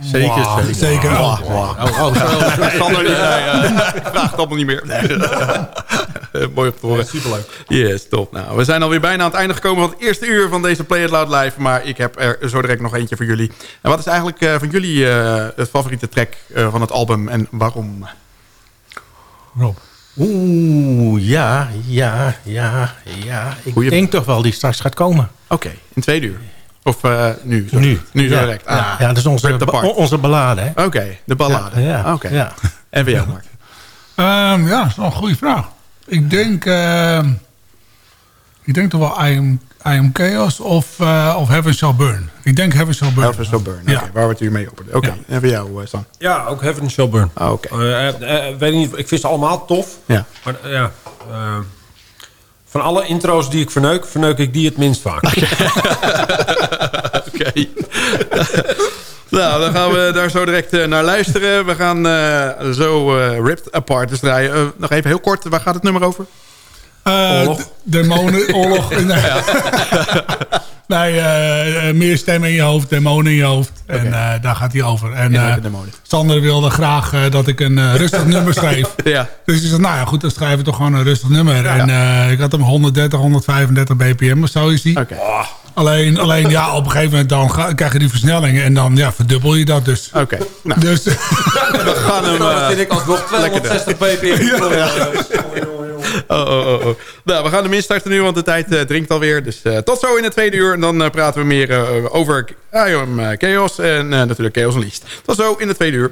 [SPEAKER 5] Zeker, wow, zeker. zeker.
[SPEAKER 4] Oh, wow. oh, oh, zo. Sander niet bij. ik vraag het allemaal niet meer. Nee. Mooi op te horen. Ja,
[SPEAKER 3] superleuk.
[SPEAKER 4] Yes, top. Nou, we zijn alweer bijna aan het einde gekomen van het eerste uur van deze Play It Loud Live. Maar ik heb er zo direct nog eentje voor jullie. En wat is eigenlijk uh, van jullie uh, het favoriete track uh, van het album en waarom?
[SPEAKER 5] Rob.
[SPEAKER 6] Oeh, ja, ja, ja, ja. Ik Goeie... denk toch wel die straks gaat komen.
[SPEAKER 4] Oké, okay, in twee uur. Of uh, nu? Nu. Nu
[SPEAKER 6] ja,
[SPEAKER 4] direct.
[SPEAKER 6] Ah, ja, dat is onze, ba onze ballade.
[SPEAKER 4] Oké, okay, de ballade.
[SPEAKER 6] Ja, ja,
[SPEAKER 4] okay. ja. En voor jou, Mark?
[SPEAKER 5] Um, ja, dat is wel een goede vraag. Ik denk... Uh, ik denk toch wel I am, I am Chaos of, uh, of Heaven Shall Burn. Ik denk Heaven Shall Burn.
[SPEAKER 4] Heaven Shall Burn, ja. waar we het hier mee openen. Oké, okay. en voor jou, uh, Stan?
[SPEAKER 3] Ja, ook Heaven Shall Burn.
[SPEAKER 4] Ah, Oké.
[SPEAKER 3] Okay. weet niet, ik vind ze allemaal tof.
[SPEAKER 4] Ja.
[SPEAKER 3] Maar ja... Van alle intro's die ik verneuk, verneuk ik die het minst vaak.
[SPEAKER 4] Oké. Nou, dan gaan we daar zo direct uh, naar luisteren. We gaan uh, zo uh, Ripped Apart dus draaien. nog even heel kort, waar gaat het nummer over?
[SPEAKER 5] Oorlog. Demonen, oorlog. Nee, uh, meer stemmen in je hoofd, demonen in je hoofd. Okay. En uh, daar gaat hij over. En uh, Sander wilde graag dat ik een rustig nummer schreef.
[SPEAKER 4] ja.
[SPEAKER 5] Dus ik zei, nou ja, goed, dan schrijven we toch gewoon een rustig nummer. Ja. En ik had hem 130, 135 bpm of zo is die.
[SPEAKER 4] Okay. Oh.
[SPEAKER 5] Alleen, alleen ja, op een gegeven moment dan ga, krijg je die versnellingen en dan ja, verdubbel je dat dus.
[SPEAKER 4] Oké. Okay. Nou.
[SPEAKER 5] Dus,
[SPEAKER 4] we gaan hem...
[SPEAKER 3] dat vind ik alsnog 260 ppm. Ja.
[SPEAKER 4] Oh, oh, oh, oh. Nou, we gaan hem instarten nu, want de tijd uh, dringt alweer. Dus uh, tot zo in het tweede uur. En dan uh, praten we meer over uh, Chaos en natuurlijk Chaos Unleashed. Tot zo in het tweede uur.